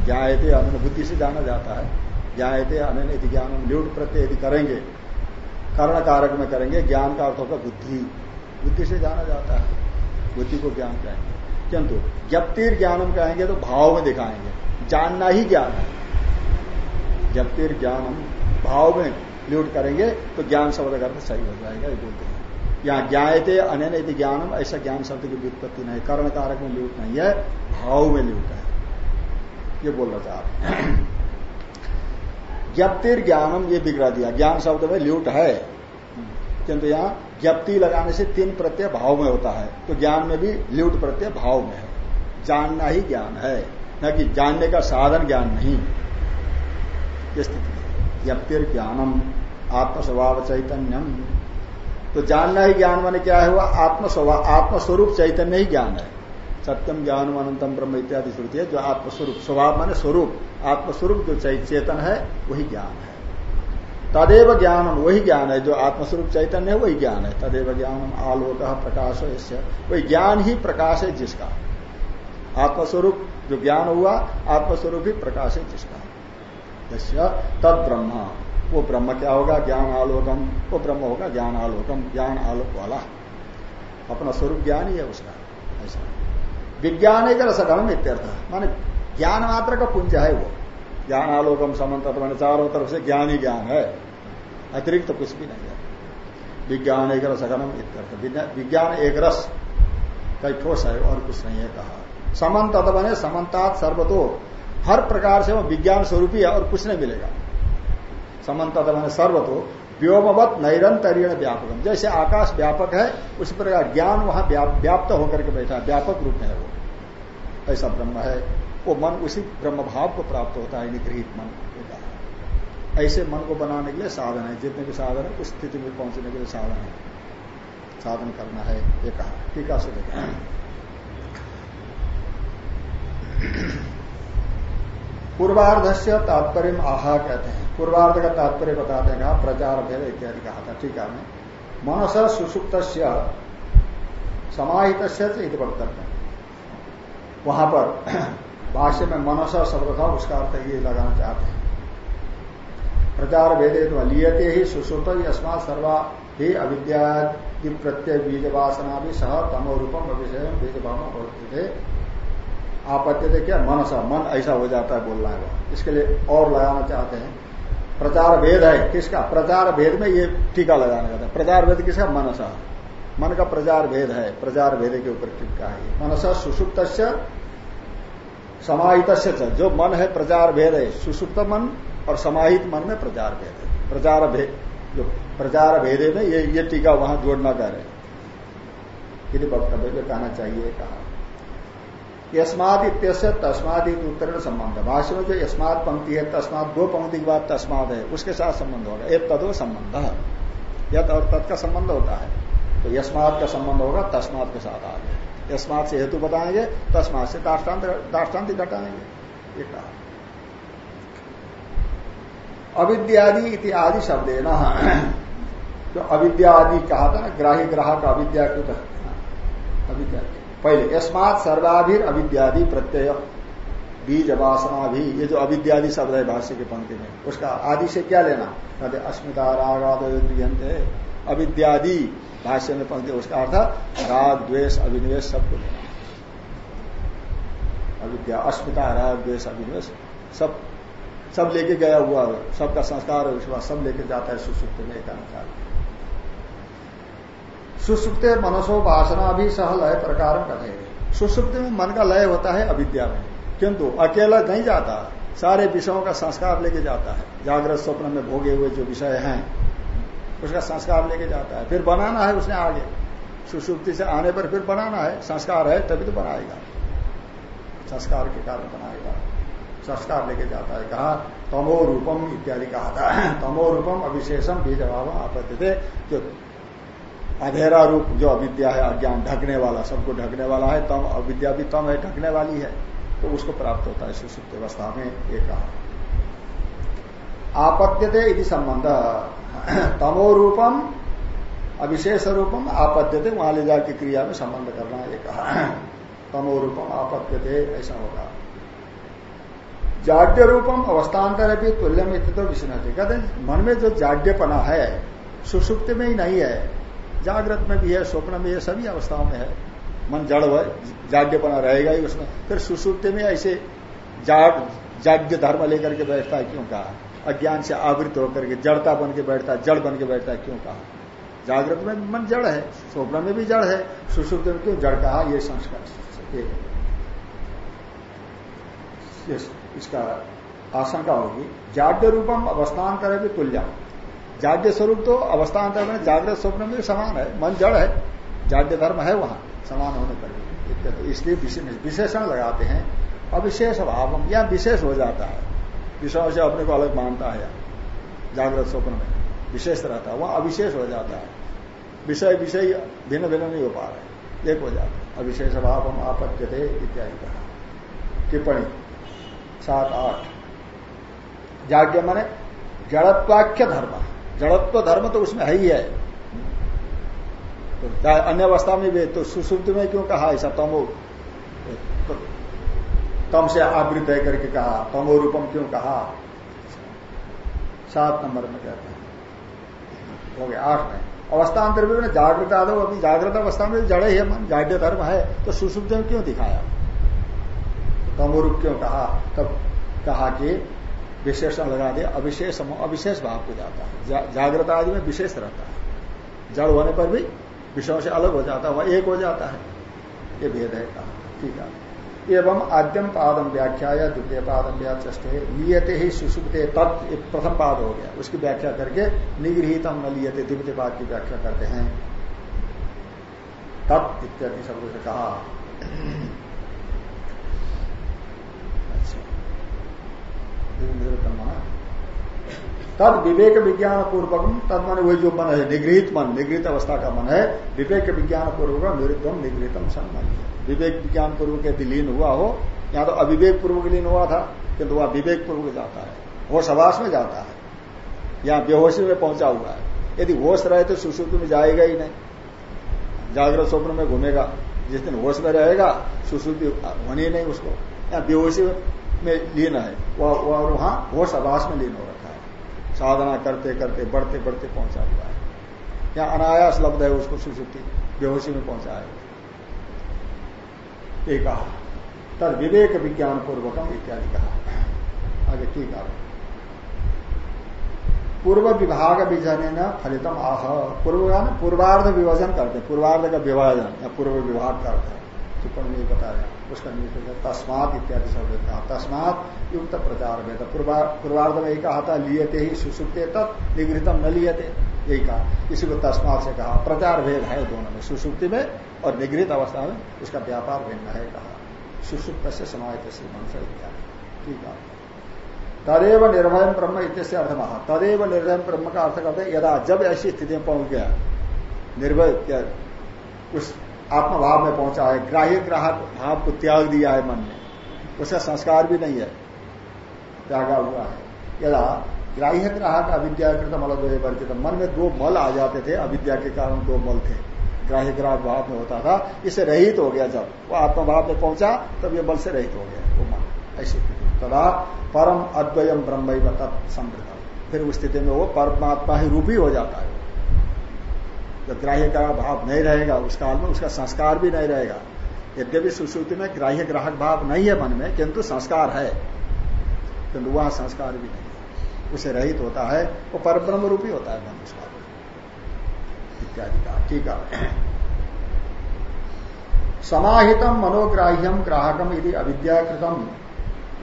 ज्ञाते अनैन, बुद्धि से जाना जाता है। ज्ञाते अनैन यदि ज्ञानम ल्यूट प्रत्यय यदि करेंगे, कर्ण कारक में करेंगे, ज्ञान का अर्थ होगा बुद्धि। बुद्धि से जाना जाता है। बुद्धि को ज्ञान कहेंगे। किंतु जप्तीर ज्ञानम कहेंगे तो भाव में दिखाएँगे। जानना ही ज्ञान है। जप्तीर ज्ञानम, भाव में ल्यूट करेंगे तो ज्ञान शब्द का सही हो जाएगा, ये बोलते हैं। यहाँ ज्ञाते अनैन यदि ज्ञानम, ऐसा ज्ञान शब्द की व्युत्पत्ति नहीं। कर्ण कारक में ल्यूट नहीं है, भाव में ल्यूट है। ये बोलना चाह रहे ज्ञप्तिर ज्ञानम, ये बिगड़ा दिया। ज्ञान शब्द में ल्यूट है। किंतु यहाँ ज्ञप्ति लगाने से तीन प्रत्यय भाव में होता है। तो ज्ञान में भी ल्यूट प्रत्यय भाव में है। जानना ही ज्ञान है। न कि जानने का साधन ज्ञान नहीं। स्थिति ज्ञप्तिर ज्ञानम, आत्मस्वभाव चैतन्यम। तो जानना ही ज्ञान माने क्या है? वह आत्मस्वभाव आत्मस्वरूप चैतन्य ही ज्ञान है। सत्यम ज्ञान अनंतम ब्रह्म इत्यादि श्रुति है, जो आत्मस्वरूप, स्वभाव माने स्वरूप, आत्मस्वरूप जो चेतन है, वही ज्ञान है। तदेव ज्ञानम, वही ज्ञान है, जो आत्मस्वरूप चैतन्य है, वही ज्ञान है। तदेव ज्ञानम आलोक प्रकाश है वही ज्ञान ही प्रकाश है जिसका। आत्मस्वरूप जो ज्ञान हुआ, आत्मस्वरूप ही प्रकाश है जिसका। तद ब्रह्म वो ब्रह्म क्या होगा? ज्ञान आलोकम। वो ब्रह्म होगा, ज्ञान आलोकम। ज्ञान आलोक वाला। अपना स्वरूप ज्ञान ही है उसका। ऐसा। विज्ञान एक रसगणम इत्यर्थ। माने ज्ञान मात्र का पुंज है वो। ज्ञान आलोकम समन्त मैंने चारों तरफ़ से ज्ञान ही ज्ञान है। अतिरिक्त तो कुछ भी नहीं है। विज्ञान एक रस इत्यर्थ। विज्ञान एक रस। कई ठोस है और कुछ नहीं है कहा। समन्त बने, समन्तात सर्वतो। हर प्रकार से वो विज्ञान स्वरूपी है और कुछ नहीं मिलेगा। समन्त बने सर्वतो, व्योमवत नैरंतरीण व्यापक। जैसे आकाश व्यापक है, उसी प्रकार ज्ञान वहाँ व्याप्त होकर के बैठा है, व्यापक रूप में है वो। ऐसा ब्रह्म है। वो मन उसी ब्रह्म भाव को प्राप्त होता है, निगृहित मन ऐसे मन को बनाने के लिए साधन है। जितने भी साधन है, उस स्थिति में पहुँचने के लिए साधन है। साधन करना है, ये कहा। टीका से देखा। 嗯。पूर्वार्ध से तात्पर्य आहा कहते हैं। पूर्वार्ध का तात्पर्य बताते हैं, कहा प्रचार भेद इत्यादि कहा था। ठीक है मनस सुसुप्त समाहित वक्तव्य वहाँ पर <clears throat> भाष्य में मनसा शब्द था, उसका अर्थ ये लगाना चाहते हैं। प्रचार भेदे तो लियते ही सुसुप्त अस्मात सर्वा ही अविद्या प्रत्यय बीज वासना भी सह तमो रूपम विषय बीज भाव थे आपत्ति थे क्या मनसा मन ऐसा हो जाता है बोलना है इसके लिए और लगाना चाहते हैं। प्रचार भेद है, किसका? प्रचार भेद में ये टीका लगाना चाहते हैं प्रचार भेद किसका मनसा मन का प्रचार भेद है। प्रचार भेद के ऊपर टीका है। मनसा सुसुप्त समाहित जो मन है, प्रचार भेद है। सुसुप्त मन और समाहित मन में प्रचार भेद है। प्रचार भेद जो प्रचार भेदे में ये ये टीका वहाँ जोड़ना कर रहे यदि वक्तव्य कहना चाहिए, कहा। यस्माद इत्यस्य तस्माद उत्तर संबंध। है भाष्य में जो यस्मात पंक्ति है, तस्मात दो पंक्ति के बाद तस्माद है, उसके साथ संबंध होगा। एक तदो संबंध। यद और तत् का संबंध होता है। तो यस्मात का संबंध होगा, तस्मात के साथ आगे। यस्मात से हेतु बताएँगे, तस्मात से दाष्टान्त घटाएँगे ये कहा। अविद्यादि इत्यादि शब्द है ना जो अविद्या आदि कहा था ना, ग्राही ग्राहक अविद्या अविद्या पहले यस्मात सर्वाभिर अविद्यादि प्रत्यय, बीज वासना भी, ये जो अविद्यादि शब्द है भाष्य के पंक्ति में, उसका आदि से क्या लेना? कहते, अस्मिता रागाद अविद्यादि भाष्य में पंक्ति, उसका अर्थ राग, द्वेष अभिनिवेश सबको लेना अविद्या, अस्मिता, राग, द्वेष अभिनिवेश सब सब लेके गया हुआ सबका संस्कार विश्वास सब लेके जाता है सुसुप्त में एक अनुसार सुसुप्त मनसो वासना भी सह लय प्रकार कथे सुसुप्त में मन का लय होता है अविद्या में। किंतु अकेला नहीं जाता, सारे विषयों का संस्कार लेके जाता है। जागृत स्वप्न में भोगे हुए जो विषय हैं, उसका संस्कार लेके जाता है। फिर बनाना है उसने आगे। सुसुप्ति से आने पर फिर बनाना है। संस्कार है तभी तो बनाएगा। संस्कार के कारण बनाएगा। संस्कार लेके जाता है। कहा, तमो रूपम इत्यादि कहा था। तमो रूपम अविशेषम अभाव आपत्ति थे जो अधेरा रूप जो अविद्या है, अज्ञान ढकने वाला, सबको ढकने वाला है, तम अविद्या भी तम है, ढकने वाली है तो उसको प्राप्त होता है सुसुप्त अवस्था में, ये कहा। आपद्यते यदि संबंध। तमो रूपम, अविशेष रूपम, आपद्यते, वहाँ ले जाकर क्रिया में संबंध करना कहा। तमो रूपम, आपद्यते, ऐसा होगा। जाड्य रूपम अवस्थान्तर भी तुल्यम तो विष्णु कहते मन में जो जाड्यपना है, सुसुप्त में ही नहीं है जागृत में भी है, स्वप्न में है सभी अवस्थाओं में है। मन जड़ है बना रहेगा ही उसमें। फिर सुसुप्त में ऐसे जाग जाड्य धर्म लेकर के बैठता है, क्यों कहा? अज्ञान से आवृत होकर के, जड़ता बन के बैठता है, जड़ बन के बैठता है, क्यों कहा? जागृत में मन जड़ है, स्वप्न में भी जड़ है, सुसुप्त में क्यों जड़ कहा? यह संस्कार इसका आशंका होगी। जाड्य रूपम अवस्थान्तर भी तुल्यम। जाड्य स्वरूप तो अवस्थान्तर में जागृत स्वप्न में समान है, मन जड़ है, जाड्य धर्म है वहाँ, समान होने पर भी इसलिए विशेषण लगाते हैं, अविशेष भाव या विशेष हो जाता है। विषयों से अपने को अलग मानता है, जागृत स्वप्न में। विशेष रहता है, वह अविशेष हो जाता है। विषय विषय भिन्न भिन्न नहीं हो पा रहे एक हो जाता है। अविशेष भाव हम आपत्त्यते इत्यादि कहा टिप्पणी, सात, आठ। जाग्ञ माने जड़त्वाख्य धर्म। जड़त्व धर्म तो उसमें है ही है। तो अन्य अवस्था में भी तो सुश्रुति में क्यों कहा ऐसा तमो? तो तम से आवृत है करके कहा, तमो रूपम क्यों कहा? सात नंबर में कहते हैं। हो गया, आठ में। अवस्थांतर में जागृत आदो अभी जागृत अवस्था में जड़े है, मन जाड्य धर्म है तो सुसुप्त में क्यों दिखाया? तमोरूप क्यों कहा? तब कहा कि विशेषण लगा दे अविशेष अविशेष भाव को जाता है। जागृत आदि में विशेष रहता है। जड़ होने पर भी विषयों से अलग हो जाता है, वह एक हो जाता है। ये भेद है कहा। ठीक है। एवं आद्यम पादम व्याख्या या द्वितीय पादम व्याचे नियते ही सुसुप्ते तत् प्रथम पाद हो गया। उसकी व्याख्या करके निगृहितम न लियते, द्वितीय पाद की व्याख्या करते हैं। तत् इत्यादि शब्दों से कहा। तद विवेक विज्ञान पूर्वक तद मन वही जो मन है, निगृहित मन, निगृहित अवस्था का मन है, विवेक विज्ञान पूर्वक निरुद्धम निगृहितम सम्मान विवेक विज्ञान पूर्वक यदि लीन हुआ हो, या तो अविवेक पूर्वक लीन हुआ था, किंतु वह विवेक पूर्वक जाता है। होश आवास में जाता है। यहाँ बेहोशी में पहुँचा हुआ है। यदि होश रहे तो सुश्रुति में जाएगा ही नहीं। जागृत स्वप्न में घूमेगा। जिस दिन होश में रहेगा, सुश्रुति होनी नहीं उसको। या बेहोशी में लीन है। वह वहाँ होश आवास में लीन हो रखा है साधना करते करते, बढ़ते बढ़ते पहुँचा हुआ है या अनायास लब्ध है, उसको सुश्रुति बेहोशी में पहुँचा है। एक कहा विवेक विज्ञान पूर्वकम इत्यादि कहा। आगे ठीक है। पूर्व विभाग विजन फलितम आह। पूर्व पूर्वार्ध विभाजन करते पूर्वार्ध का विभाजन, या पूर्व विभाग करते हैं। टिप्पणी में बताया उसका निषेध तस्मात इत्यादि शब्द कहा तस्मात युक्त प्रचार में था पूर्वार्ध में कहा था, लियते ही सुसुप्ते तत् निगृतम न लियते। यही कहा। इसी को तस्मात से कहा। प्रचार भेद है दोनों में, सुसुप्ति में और निगृत अवस्था में उसका व्यापार भिन्न है कहा। सुसुप्त से समाहित से मंश इत्यादि। ठीक है। तदेव निर्भय ब्रह्म इत्यस्य अर्थ महा तदेव निर्भय ब्रह्म का अर्थ करते यदा जब ऐसी स्थिति में पहुँच गया, निर्भय उस आत्मभाव में पहुँचा है, ग्राह्य ग्राहक भाव को त्याग दिया है मन ने। उसका संस्कार भी नहीं है। त्यागा हुआ है। यदा ग्राह्य ग्राहक अविद्याकृत मल दो वर्जित, मन में दो मल आ जाते थे, अविद्या के कारण दो मल थे। ग्राह्य ग्राहक भाव में होता था इसे रहित हो गया जब। वो आत्मभाव में पहुँचा, तब ये बल से रहित हो गया, वो मन ऐसी। तदा परम अद्वयम ब्रह्म तत्समृत फिर उस स्थिति में वो परमात्मा ही रूपी हो जाता है। जब ग्राह्य का भाव नहीं रहेगा, उस काल में उसका संस्कार भी नहीं रहेगा। यद्यपि सुश्रुति में ग्राह्य ग्राहक भाव नहीं है मन में, किंतु संस्कार है। किंतु वह संस्कार भी नहीं है। उसे रहित होता है, वो पर ब्रह्म रूपी होता है मन उसका। इत्यादि का। ठीक है। समाहितम मनोग्राह्यम ग्राहकम यदि अविद्याकृतम।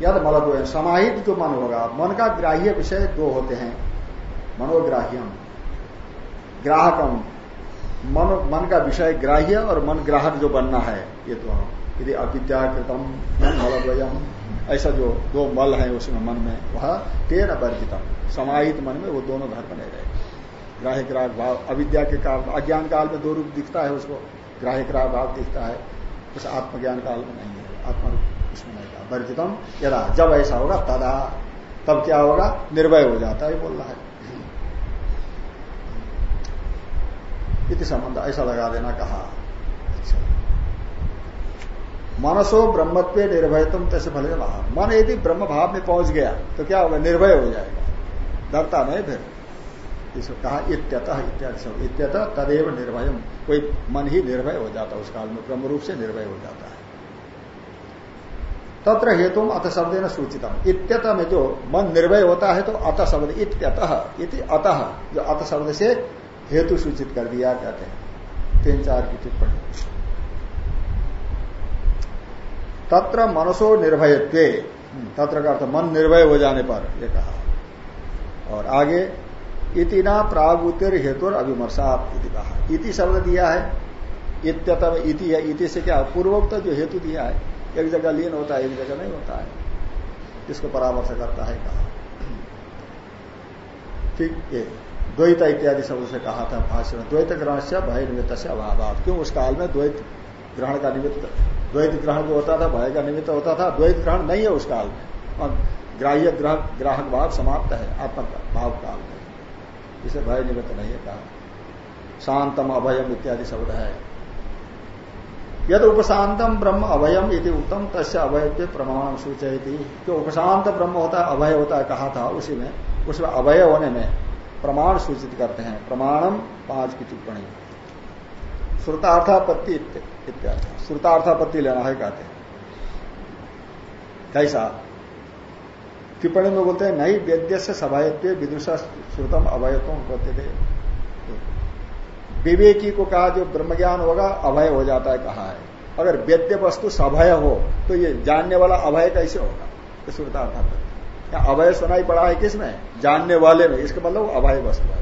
यद मलद्वय समाहित जो मन होगा, मन का ग्राह्य विषय दो होते हैं। मनोग्राह्यम। ग्राहकम। मन मन का विषय ग्राह्य और मन ग्राहक जो बनना है, ये दोनों। यदि अविद्याकृतम मलद्वयम, ऐसा जो दो मल है उसमें मन में, वह तेन वर्जितम। समाहित मन में वो दोनों धर्म बने रहे। ग्राह्य ग्राहक भाव, अविद्या के कारण, अज्ञान काल में दो रूप दिखता है उसको। ग्राह्य ग्राहक भाव दिखता है, उस आत्मज्ञान काल में नहीं है। आत्मा उसमें नहीं था। वर्जितम, यदा जब ऐसा होगा, तदा, तब क्या होगा? निर्भय हो जाता है बोल रहा है। इति संबंध, ऐसा लगा देना कहा। मनसो ब्रह्मत्व निर्भय तुम तैसे भले वहाँ मन यदि ब्रह्म भाव में पहुँच गया तो क्या होगा? निर्भय हो जाएगा। डरता नहीं फिर। इसको कहा इत्यतः, इत्यादि सब। इत्यतः तदेव निर्भय। कोई मन ही निर्भय हो जाता है उस काल में, ब्रह्म रूप से निर्भय हो जाता है। तत्र हेतु अथ शब्द न सूचितम। इत्यत में जो मन निर्भय होता है तो अत शब्द इत्यतः इति अतः, जो अत शब्द से हेतु सूचित कर दिया कहते हैं तीन चार की टिप्पणी। तत्र मनसो निर्भयत्व। तत्र का अर्थ, मन निर्भय हो जाने पर, ये कहा। और आगे, इतिना प्रागुतिर हेतु अभिमर्शात कहा। इति शब्द दिया है। इत्यत इति है इति से क्या? पूर्वोक्त जो हेतु दिया है, एक जगह लीन होता है, एक जगह नहीं होता है। इसको परामर्श करता है, कहा। ठीक है द्वैत इत्यादि सब उसे कहा था भाष्य में। द्वैत ग्रहण से भय निमित्त से अभाव क्यों? उस काल में द्वैत ग्रहण का निमित्त, द्वैत ग्रहण जो होता था, भय का निमित्त होता था। द्वैत ग्रहण नहीं है उस काल में। और ग्राह्य ग्रह, ग्राहक भाव समाप्त है, आत्म भाव काल में। इसे भय निमित्त नहीं है कहा। शांतम अभयम इत्यादि शब्द है। यद उपशांतम ब्रह्म अभयम यदि उत्तम तस्य अभय प्रमाण सूचय थी जो उपशांत ब्रह्म होता है, अभय होता है, कहा था उसी में। उसमें अभय होने में प्रमाण सूचित करते हैं। प्रमाणम पाँच की टिप्पणी। श्रुतार्थापत्ति इत्यादि। श्रुतार्थापत्ति लेना है कहते हैं। कैसा? टिप्पणी में बोलते हैं, नहीं वेद्य से सभायत्व विदुषा श्रुतम अभयत्व होते थे विवेकी को कहा, जो ब्रह्मज्ञान होगा, अभय हो जाता है, कहा है। अगर वेद्य वस्तु सभय हो तो ये जानने वाला अभय कैसे होगा? ये श्रुतार्थापत्ति। या अभय सुनाई पड़ा है किसमें जानने वाले में। इसका मतलब अभय वस्तु है।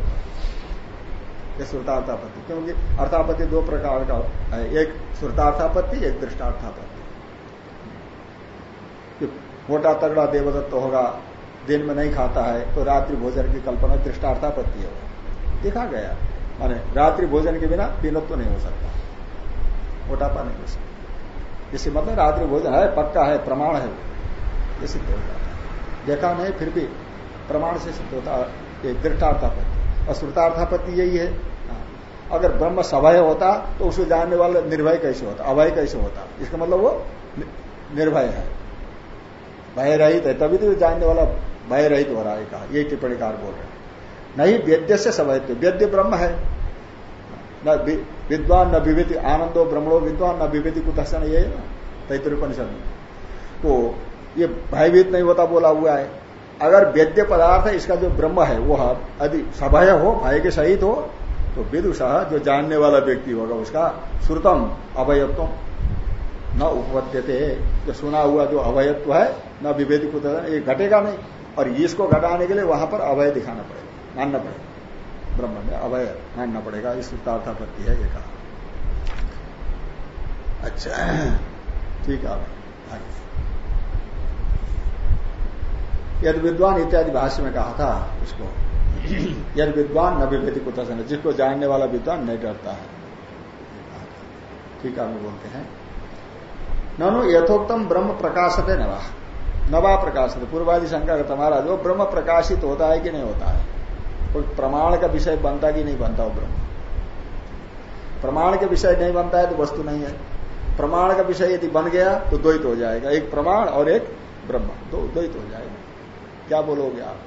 ये श्रुतार्थापत्ति। क्योंकि अर्थापत्ति दो प्रकार का है। एक श्रुतार्थापत्ति, एक दृष्टार्थापत्ति। मोटा तगड़ा देवदत्त होगा, दिन में नहीं खाता है तो रात्रि भोजन की कल्पना दृष्टार्थापत्ति है। देखा गया। माने रात्रि भोजन के बिना पीनत तो नहीं हो सकता। मोटापा नहीं हो सकता। इसी मतलब रात्रि भोजन है, पक्का है, प्रमाण है। ये सिद्ध हो जाता है। देखा नहीं, फिर भी प्रमाण से सिद्ध होता है दृष्टार्थापत्ति। और श्रुतार्थापत्ति यही है। हाँ। अगर ब्रह्म सभय होता तो उसको जानने वाला निर्भय कैसे होता? अभय कैसे होता? इसका मतलब वो निर्भय है। भय रहित है, तभी तो जानने वाला भय रहित हो रहा है, कहा। ये टिप्पणीकार बोल रहे हैं। नहीं, वेद्य से सभय वेद्य ब्रह्म है। न विद्वान न विभिति आनंदो ब्रह्मणो विद्वान न विभिति कुछ ये है ना? तैतृपनिषद में। तो ये भयभीत नहीं होता बोला हुआ है। अगर वेद्य पदार्थ है, इसका जो ब्रह्म है, वो यदि सभय हो, भय के सहित हो तो विदुषा जो जानने वाला व्यक्ति होगा, उसका श्रुतम अभयत्व न उपपद्यते, जो सुना हुआ जो अभयत्व है, न विभेद ये घटेगा नहीं। और इसको घटाने के लिए वहाँ पर अभय दिखाना पड़ेगा, मानना पड़ेगा। ब्रह्म में अभय मानना पड़ेगा, इस श्रुतार्थापत्ति है ये कहा। अच्छा ठीक है यद विद्वान इत्यादि भाष्य में कहा था उसको। यद विद्वान न विभेदी कुछ जिसको जानने वाला विद्वान नहीं डरता है। ठीक है बोलते हैं। ननु यथोक्तम ब्रह्म प्रकाशते नवा। नवा प्रकाशित, पूर्वादि शंका का तुम्हारा जो ब्रह्म प्रकाशित होता है कि नहीं होता है। कोई प्रमाण का विषय बनता कि नहीं बनता वो ब्रह्म? प्रमाण के विषय नहीं बनता है तो वस्तु नहीं है। प्रमाण का विषय यदि बन गया तो द्वैत हो जाएगा। एक प्रमाण और एक ब्रह्म, दो द्वैत हो जाएगा। क्या बोलोगे आप?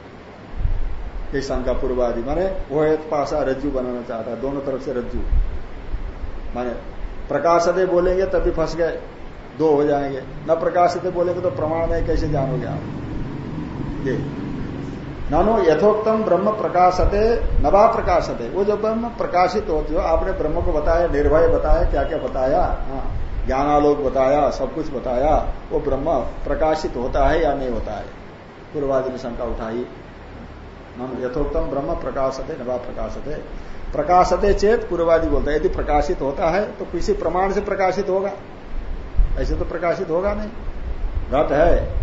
ये शंका पूर्वादि। माने वो पासा रज्जु बनाना चाहता है, दोनों तरफ़ से रज्जु। माने प्रकाशते बोलेंगे तभी फंस गए, दो हो जाएँगे। न प्रकाशित बोलेंगे तो प्रमाण में कैसे जानोगे आप? ये। नानो यथोक्तम ब्रह्म प्रकाशते नवा प्रकाशते। वो जो ब्रह्म प्रकाशित हो आपने ब्रह्म को बताया, निर्भय बताया क्या क्या बताया? हाँ ज्ञानालोक बताया, सब कुछ बताया, वो ब्रह्म प्रकाशित होता है या नहीं होता है? पूर्वादि ने शंका उठाई। यथोक्तम ब्रह्म प्रकाशते नवा प्रकाशते। प्रकाशते चेत पूर्वादि बोलता है। यदि प्रकाशित होता है तो किसी प्रमाण से प्रकाशित होगा। ऐसे तो प्रकाशित होगा नहीं। घट है।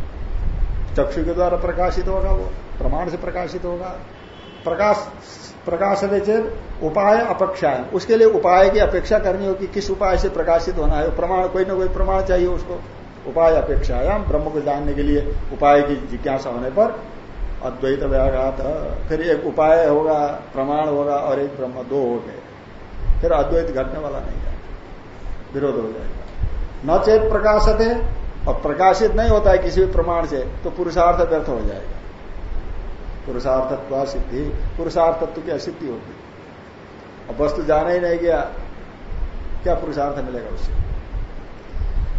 चक्षु के द्वारा प्रकाशित होगा वो। प्रमाण से प्रकाशित होगा। प्रकाश प्रकाश चेत उपाय अपेक्षा उसके लिए उपाय की अपेक्षा करनी होगी किस उपाय से प्रकाशित होना है। प्रमाण, कोई ना कोई प्रमाण चाहिए उसको। उपाय अपेक्षायाम ब्रह्म को जानने के लिए उपाय की जिज्ञासा होने पर अद्वैत व्याघात, फिर एक उपाय होगा, प्रमाण होगा और एक ब्रह्म दो हो गए। फिर अद्वैत घटने वाला नहीं है। विरोध हो जाएगा। न चेत प्रकाशित है और प्रकाशित नहीं होता है किसी भी प्रमाण से तो पुरुषार्थ व्यर्थ हो जाएगा। पुरुषार्थत्व सिद्धि, पुरुषार्थत्व की असिद्धि होगी अब वस्तु जाना ही नहीं गया, क्या पुरुषार्थ मिलेगा उससे?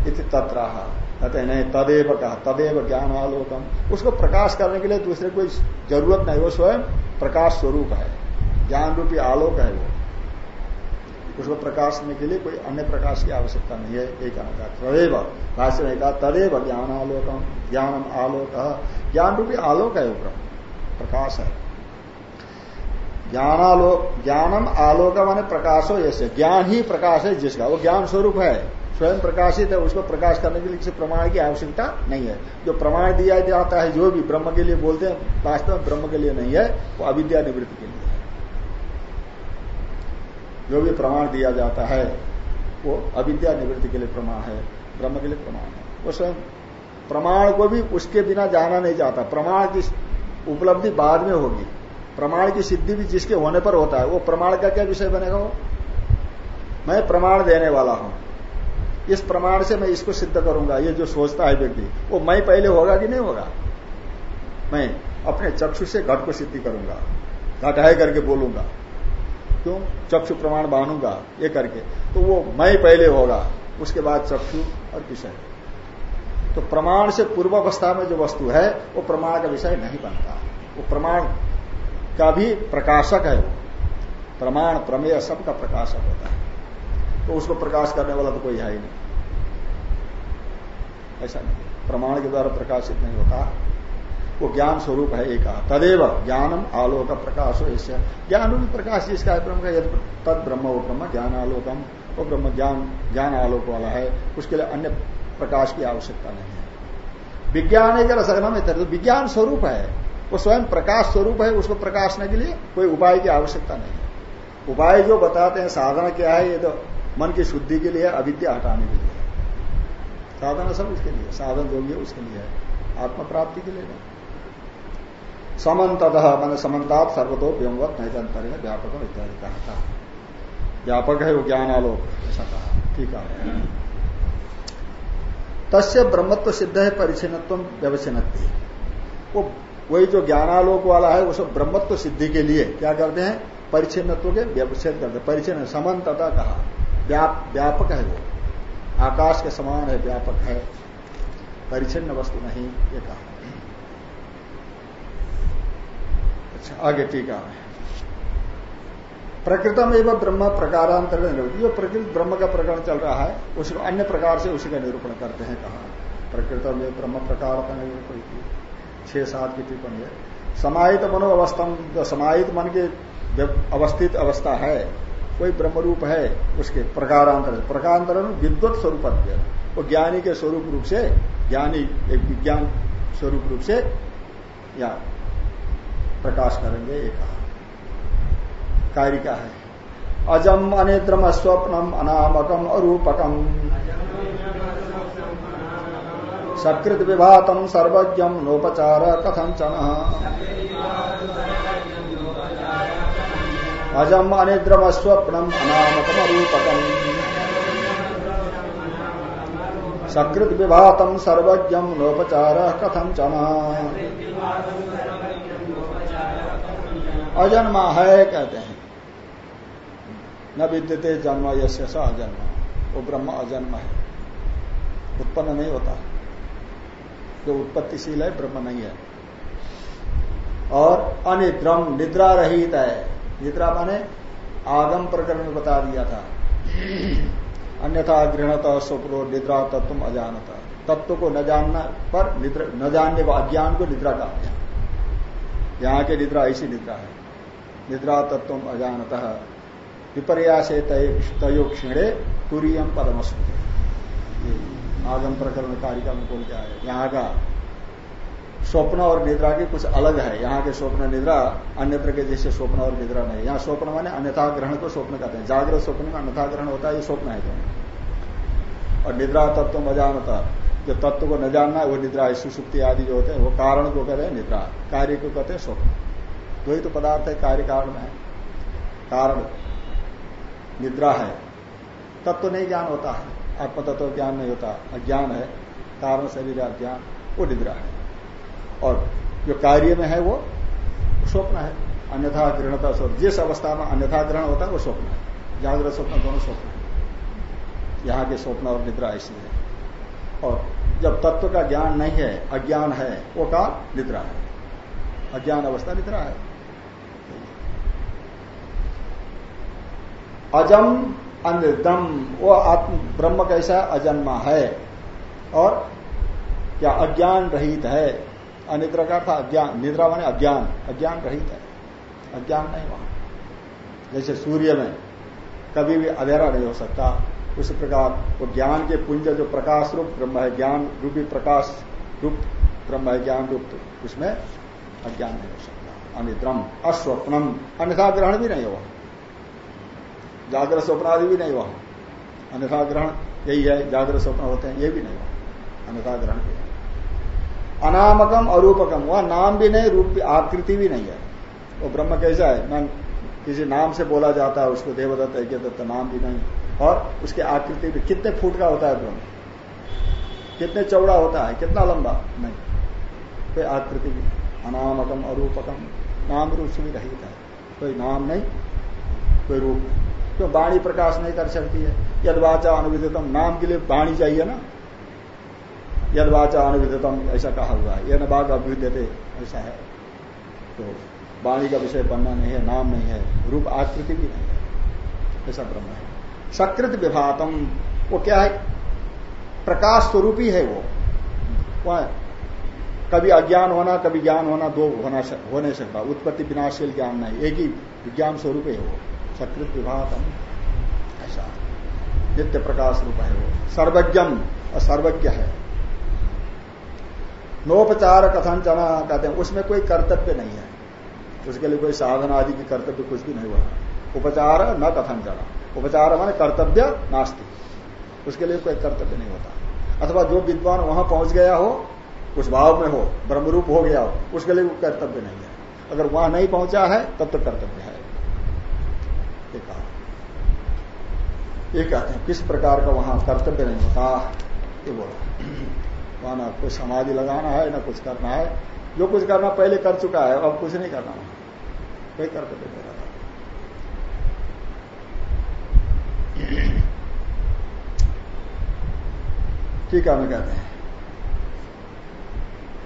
इति तत्राह। कहते हैं नहीं तदेव कहा, तदेव ज्ञान आलोकम उसको प्रकाश करने के लिए दूसरे कोई ज़रूरत नहीं, वो स्वयं प्रकाश स्वरूप है। ज्ञान रूपी आलोक है वो। उसको प्रकाश करने के लिए कोई अन्य प्रकाश की आवश्यकता नहीं है, एक कहना तदेव, भाष्य में कहा, तदेव ज्ञान आलोकम ज्ञानम आलोक। ज्ञान रूपी आलोक है वो प्रकाश है। ज्ञानालोक ज्ञानम आलोक माने प्रकाशो ऐसे। ज्ञान ही प्रकाश है जिसका, वो ज्ञान स्वरूप है। स्वयं प्रकाशित है, उसको प्रकाश करने के लिए किसी प्रमाण की आवश्यकता नहीं है। जो प्रमाण दिया जाता है, जो भी ब्रह्म के लिए बोलते हैं, वास्तव में ब्रह्म के लिए नहीं है, वो अविद्या निवृत्ति के लिए है। जो भी प्रमाण दिया जाता है, वो अविद्या निवृत्ति के लिए प्रमाण है, ब्रह्म के लिए प्रमाण है। वो स्वयं प्रमाण को भी उसके बिना जाना नहीं चाहता प्रमाण की उपलब्धि बाद में होगी। प्रमाण की सिद्धि भी जिसके होने पर होता है, वो प्रमाण का क्या विषय बनेगा वो? मैं प्रमाण देने वाला हूँ। इस प्रमाण से मैं इसको सिद्ध करूँगा, ये जो सोचता है व्यक्ति, वो मैं पहले होगा कि नहीं होगा? मैं अपने चक्षु से घट को सिद्धि करूँगा घट है करके बोलूँगा। क्यों? चक्षु प्रमाण बांधूँगा, ये करके। तो वो मैं पहले होगा, उसके बाद चक्षु और विषय। तो प्रमाण से पूर्व अवस्था में जो वस्तु है, वो प्रमाण का विषय नहीं बनता। वो प्रमाण का भी प्रकाशक है वो। प्रमाण प्रमेय सबका प्रकाशक होता है। तो उसको प्रकाश करने वाला तो कोई है ही नहीं। ऐसा नहीं। प्रमाण के द्वारा प्रकाशित नहीं होता। वो ज्ञान स्वरूप है एक। तदेव ज्ञानम आलोक प्रकाश हो ज्ञान भी प्रकाश जिसका है ब्रह्म का तद ब्रह्म वो ब्रह्म, ज्ञान आलोकम। वो ब्रह्म ज्ञान ज्ञान आलोक वाला है। उसके लिए अन्य प्रकाश की आवश्यकता नहीं है। विज्ञान है जरा रसगनम है विज्ञान स्वरूप है। वो स्वयं प्रकाश स्वरूप है, उसको प्रकाशने के लिए कोई उपाय की आवश्यकता नहीं है। उपाय जो बताते हैं, साधना क्या है, ये तो मन की शुद्धि के लिए अविद्या हटाने के लिए। साधना सब उसके लिए साधन जो भी है उसके लिए है। आत्मा प्राप्ति के लिए नहीं। समन्त मान समन्तात सर्वतो व्योमवत नहीं है व्यापक इत्यादि कहा था। व्यापक है वो ज्ञानालोक ऐसा कहा। ठीक है। तस्य ब्रह्मत्व सिद्ध है परिचिनत्व व्यवचिन्नति वो वही जो ज्ञानालोक वाला है वो सब ब्रह्मत्व सिद्धि के लिए क्या करते हैं? परिचिनत्व के व्यवच्छेद करते परिचन्न समन्तता कहा। व्याप, व्यापक है वो। आकाश के समान है, व्यापक है। परिचिन्न वस्तु नहीं, ये कहा। अच्छा आगे टीका प्रकृतम एवं ब्रह्म प्रकारांतर जो प्रकृत ब्रह्म का प्रकरण चल रहा है, उसको अन्य प्रकार से उसी का निरूपण करते हैं, कहा। प्रकृतम एवं ब्रह्म प्रकार छह सात की टिप्पणी है। समाहित मनो अवस्था जो समाहित मन के अवस्थित अवस्था है। कोई ब्रह्म रूप है, उसके प्रकारांतर प्रकारांतर विद्वत स्वरूप वो ज्ञानी के स्वरूप रूप से, ज्ञानी एक विज्ञान स्वरूप रूप से या प्रकाश करेंगे एक कार्य का है? अजम अनेद्रम स्वप्नम अनामकम अरूपकम। सकृत विभातम सर्वज्ञम नोपचार कथंचन अजम अनिद्रम स्वप्नम अनामकम अरूपकम सकृत विभातम सर्वज्ञम नोपचार कथंचन अजन्मा है, कहते हैं। न विद्यते जन्म यश स अजन्म। वो ब्रह्म अजन्म है। उत्पन्न नहीं होता। जो उत्पत्तिशील है, ब्रह्म नहीं है। और अनिद्रम, निद्रा रहित है। निद्रा माने आगम प्रकरण में बता दिया था। अन्यथा गृहणत, स्वप्नो, निद्रा, तत्व, अजानता। तत्व को न जानना पर न जानने को अज्ञान को निद्रा कहा यहाँ के निद्रा ऐसी निद्रा है। निद्रा तत्व अजानत। विपर्यासे तयो क्षीणे तुरीयम पदमस्मृति आगम प्रकरण कारिका में बोल क्या है। यहाँ का स्वप्न और निद्रा की कुछ अलग है। यहाँ के स्वप्न निद्रा अन्यत्र के जैसे स्वप्न और निद्रा नहीं। यहाँ स्वप्न माने अन्यथा ग्रहण को स्वप्न कहते हैं। जागृत स्वप्न में अन्यथा ग्रहण होता है, ये स्वप्न है दोनों और निद्रा तत्व मजानता, जो तत्व को न जानना, वो निद्रा है सुसुप्ति आदि जो होते हैं, वो कारण को कहते हैं निद्रा। कार्य को कहते हैं स्वप्न। दो ही तो पदार्थ है, कार्य कारण है। कारण, निद्रा है। तत्व नहीं ज्ञान होता है। आत्म तत्व ज्ञान नहीं होता। अज्ञान है। कारण शरीर अज्ञान। वो निद्रा है। और जो कार्य में है वो स्वप्न है। अन्यथा ग्रहणता स्वप्न। जिस अवस्था में अन्यथा ग्रहण होता है, वो स्वप्न है। जागृत स्वप्न दोनों स्वप्न है। यहाँ के स्वप्न और निद्रा ऐसी है। और जब तत्व का ज्ञान नहीं है, अज्ञान है, वो का निद्रा है। अज्ञान अवस्था निद्रा है। अजम अनिर्दम वो आत्म, ब्रह्म कैसा अजन्मा है? और क्या अज्ञान रहित है? अनिद्रा का था अज्ञान निद्रा माने अज्ञान अज्ञान रहित है। अज्ञान नहीं वहाँ। जैसे सूर्य में कभी भी अधेरा नहीं हो सकता, उसी प्रकार वो ज्ञान के पुंज जो प्रकाश रूप ब्रह्म है, ज्ञान रूपी प्रकाश रूप ब्रह्म है, ज्ञान रूप, उसमें अज्ञान नहीं हो सकता। अनिद्रम, अस्वप्नम, अन्यथा ग्रहण भी नहीं होगा जागृत स्वप्न आदि भी नहीं वहाँ अन्यथा ग्रहण यही है, जागृत स्वप्न होते हैं, ये भी नहीं वहाँ अन्यथा ग्रहण भी अनामकम, अरूपकम। वह नाम भी नहीं, रूप भी, आकृति भी नहीं है। वो ब्रह्म कैसा है? मैं किसी नाम से बोला जाता है, उसको देवदत्त है दत्त नाम भी नहीं। और उसकी आकृति भी कितने फुट का होता है ब्रह्म? कितने चौड़ा होता है? कितना लंबा? नहीं। कोई आकृति भी अनामकम, अरूपकम, नाम रूप से भी रहित है। कोई नाम नहीं, कोई रूप नहीं। क्यों? वाणी प्रकाश नहीं कर सकती है। यदवाचा अनुविधतम नाम के लिए वाणी चाहिए ना। यदवाचा अनुविधतम ऐसा कहा हुआ है। यह बाघ अभ्युद्यते, ऐसा है। तो वाणी का विषय बनना नहीं है, नाम नहीं है, रूप आकृति भी नहीं है। ऐसा ब्रह्म है। सकृत विभातम, वो क्या है? प्रकाश स्वरूप ही है वो। वह कभी अज्ञान होना, कभी ज्ञान होना, दो होना हो नहीं सकता, उत्पत्ति विनाशील ज्ञान नहीं, एक ही विज्ञान स्वरूप है वो। सकृत विभागम ऐसा। नित्य प्रकाश रूप है वो। सर्वज्ञम सर्वज्ञ है। नोपचार कथन चना कहते हैं, उसमें कोई कर्तव्य नहीं है। उसके लिए कोई साधन आदि की कर्तव्य कुछ भी नहीं हुआ। उपचार न कथन चना। उपचार माने कर्तव्य नास्ती। उसके लिए कोई कर्तव्य नहीं होता। अथवा जो विद्वान वहाँ पहुँच गया हो, उस भाव में हो, ब्रह्मरूप हो गया हो, उसके लिए कोई कर्तव्य नहीं है। अगर वहाँ नहीं पहुँचा है, तब तो कर्तव्य है। ये कहा। ये कहते हैं, किस प्रकार का वहाँ कर्तव्य नहीं होता? ये बोला। वहाँ ना समाधि लगाना है, ना कुछ करना है। जो कुछ करना पहले कर चुका है, अब कुछ नहीं करना। कोई कर्तव्य नहीं रहता ठीक है मैं कहते हैं।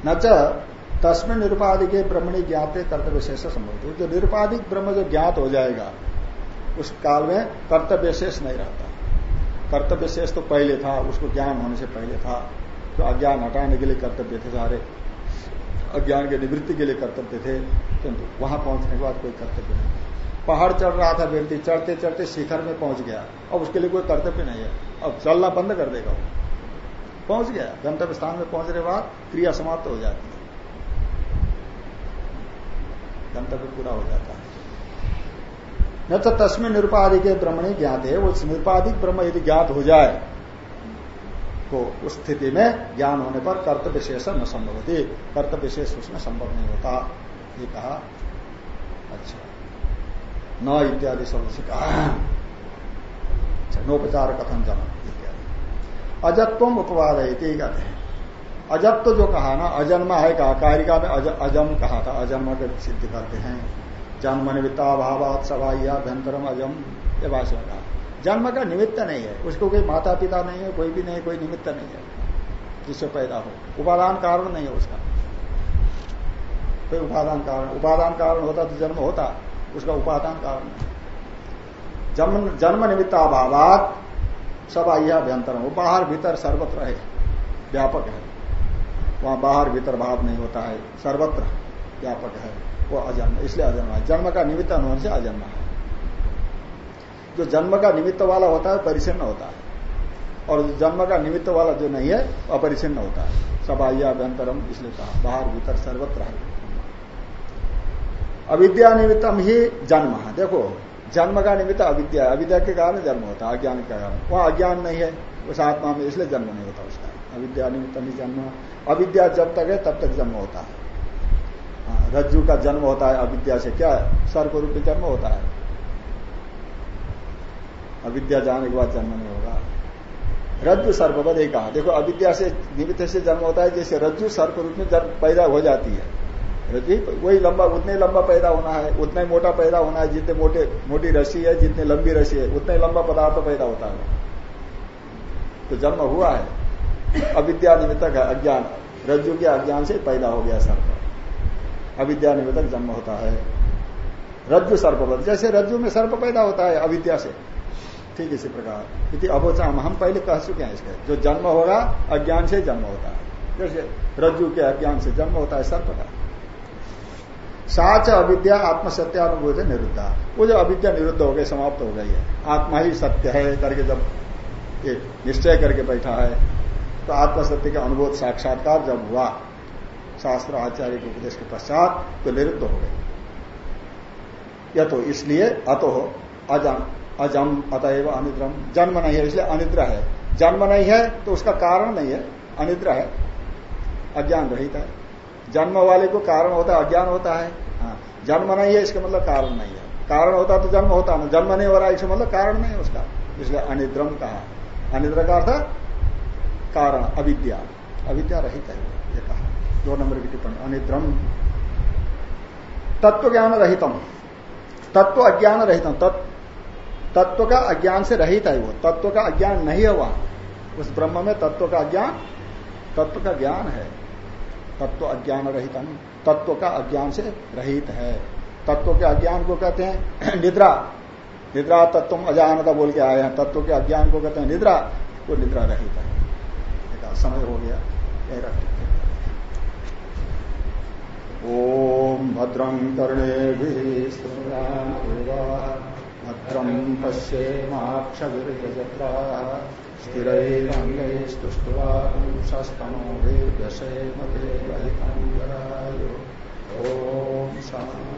न तस्में निरुपाधिक ब्रह्मणी ज्ञाते कर्तव्य शेष संभव जो निरुपाधिक ब्रह्म जो ज्ञात हो जाएगा, उस काल में कर्तव्य शेष नहीं रहता। कर्तव्य शेष तो पहले था, उसको ज्ञान होने से पहले था। तो अज्ञान हटाने के लिए कर्तव्य थे सारे। अज्ञान के निवृत्ति के लिए कर्तव्य थे, किंतु वहाँ पहुँचने के बाद कोई कर्तव्य नहीं। पहाड़ चढ़ रहा था व्यक्ति, चढ़ते चढ़ते शिखर में पहुँच गया। अब उसके लिए कोई कर्तव्य नहीं है। अब चलना बंद कर देगा वो। पहुँच गया। गंतव्य स्थान में पहुँचने के बाद क्रिया समाप्त हो जाती है। गंतव्य पूरा हो जाता है। न तो तस्में निरुपाधिक ब्रह्मणी ज्ञात है वो निरुपाधिक ब्रह्म यदि ज्ञात हो जाए तो उस स्थिति में ज्ञान होने पर कर्तव्य शेष न संभव होती कर्तव्य शेष उसमें संभव नहीं होता। ये कहा। अच्छा। न इत्यादि शब्द से कहा नोपचार कथन जनक इत्यादि। अजत्व उपवाद है कहते हैं। अजत्व जो कहा ना अजन्मा है कहा। कारिका में अज, अजम कहा था। अजन्मा के सिद्ध करते हैं। जन्म निमित्ता भावात सवाइया भयंतरम अजम। ये भाषण कहा। जन्म का निमित्त नहीं है। उसको कोई माता पिता नहीं है, कोई भी नहीं कोई निमित्त नहीं है, जिससे पैदा हो। उपादान कारण नहीं है उसका। कोई उपादान कारण उपादान कारण होता तो जन्म होता, उसका उपादान कारण नहीं। जन्म जन्म निमित्त अभावात सब आइया अभ्यंतर वो बाहर भीतर सर्वत्र है, व्यापक है। वहाँ बाहर भीतर भाव नहीं होता है, सर्वत्र व्यापक है, वो अजन्म, इसलिए अजन्म है। जन्म का निमित्त अनुमान से अजन्म है। जो जन्म का निमित्त वाला होता है परिचिन्न होता है। और जन्म का निमित्त वाला जो नहीं है अपरिचिन्न होता है। सबाइया अभ्यंतरम इसलिए कहा बाहर भीतर सर्वत्र अविद्या निमित्तम ही जन्म है। देखो जन्म का निमित्त अविद्या अविद्या के कारण जन्म होता है अज्ञान के कारण। वह अज्ञान नहीं है उस आत्मा में इसलिए जन्म नहीं होता उसका। अविद्या निमित्त ही जन्म अविद्या जब तक है तब तक जन्म होता है। हाँ, रज्जु का जन्म होता है अविद्या से क्या है? सर्व रूप जन्म होता है। अविद्या जाने के बाद जन्म नहीं होगा। रज्जु सर्पवद एक कहा। देखो, अविद्या से निमित्त से जन्म होता है, जैसे रज्जु सर्प रूप में जन्म पैदा हो जाती है। रज्जु, वही लंबा, उतने लंबा पैदा होना है, उतना ही मोटा पैदा होना है, जितने मोटे, मोटी रसी है, जितनी लंबी रसी है, उतना ही लंबा पदार्थ पैदा होता है। तो जन्म हुआ है। अविद्या निमित्त है अज्ञान, रज्जु के अज्ञान से पैदा हो गया सर्प। अविद्या निवेदक जन्म होता है। रज्जु सर्प जैसे रज्जु में सर्प पैदा होता है, अविद्या से। ठीक इसी प्रकार। यदि अबोचाम हम पहले कह चुके हैं इसके। जो जन्म होगा, अज्ञान से जन्म होता है। जैसे रज्जु के अज्ञान से जन्म होता है, सर्प का। साच अविद्या आत्मसत्यानुभूत निरुद्धा। वो जो अविद्या निरुद्ध हो गई, समाप्त हो गई है। आत्मा ही सत्य है करके जब ये निश्चय करके बैठा है तो आत्मसत्य का अनुभूत साक्षात्कार जब हुआ, शास्त्र आचार्य के उपदेश के पश्चात तो निरुद्ध हो गए यह तो इसलिए अतो अजम अजम अतएव अनिद्रम। जन्म नहीं है, इसलिए अनिद्रा है। जन्म नहीं है तो उसका कारण नहीं है। अनिद्र है। अज्ञान रहित है। जन्म वाले को कारण होता है, अज्ञान होता है। हाँ जन्म नहीं है, इसका मतलब कारण नहीं है। कारण होता तो जन्म होता, ना जन्म नहीं हो रहा, इसका मतलब कारण नहीं है उसका। इसलिए अनिद्रम कहा। अनिद्र का अर्थ कारण, अविद्या। अविद्या रहित है, ये कहा। दो नंबर की टिप्पणी, अनिद्रम। तत्व ज्ञान रहितम। तत्व अज्ञान रहितम। तत्व का अज्ञान से रहित है वो। तत्व का अज्ञान नहीं है वहाँ। उस ब्रह्म में तत्व का अज्ञान तत्व का ज्ञान है। तत्व अज्ञान रहितम तत्व का अज्ञान से रहित है। तत्व के अज्ञान को कहते हैं निद्रा। निद्रा तत्व अजानता बोल के आए हैं। तत्व के अज्ञान को कहते हैं निद्रा। वो निद्रा रहित है। समय हो गया। ओम भद्रं कर्णे भद्रं पश्येमाक्षविर्यजत्रा स्थिरैरङ्गैस्तुष्ट्वांशस्तनोभिर्दशेमभिर्वहितं जरायो ॐ शान्ति।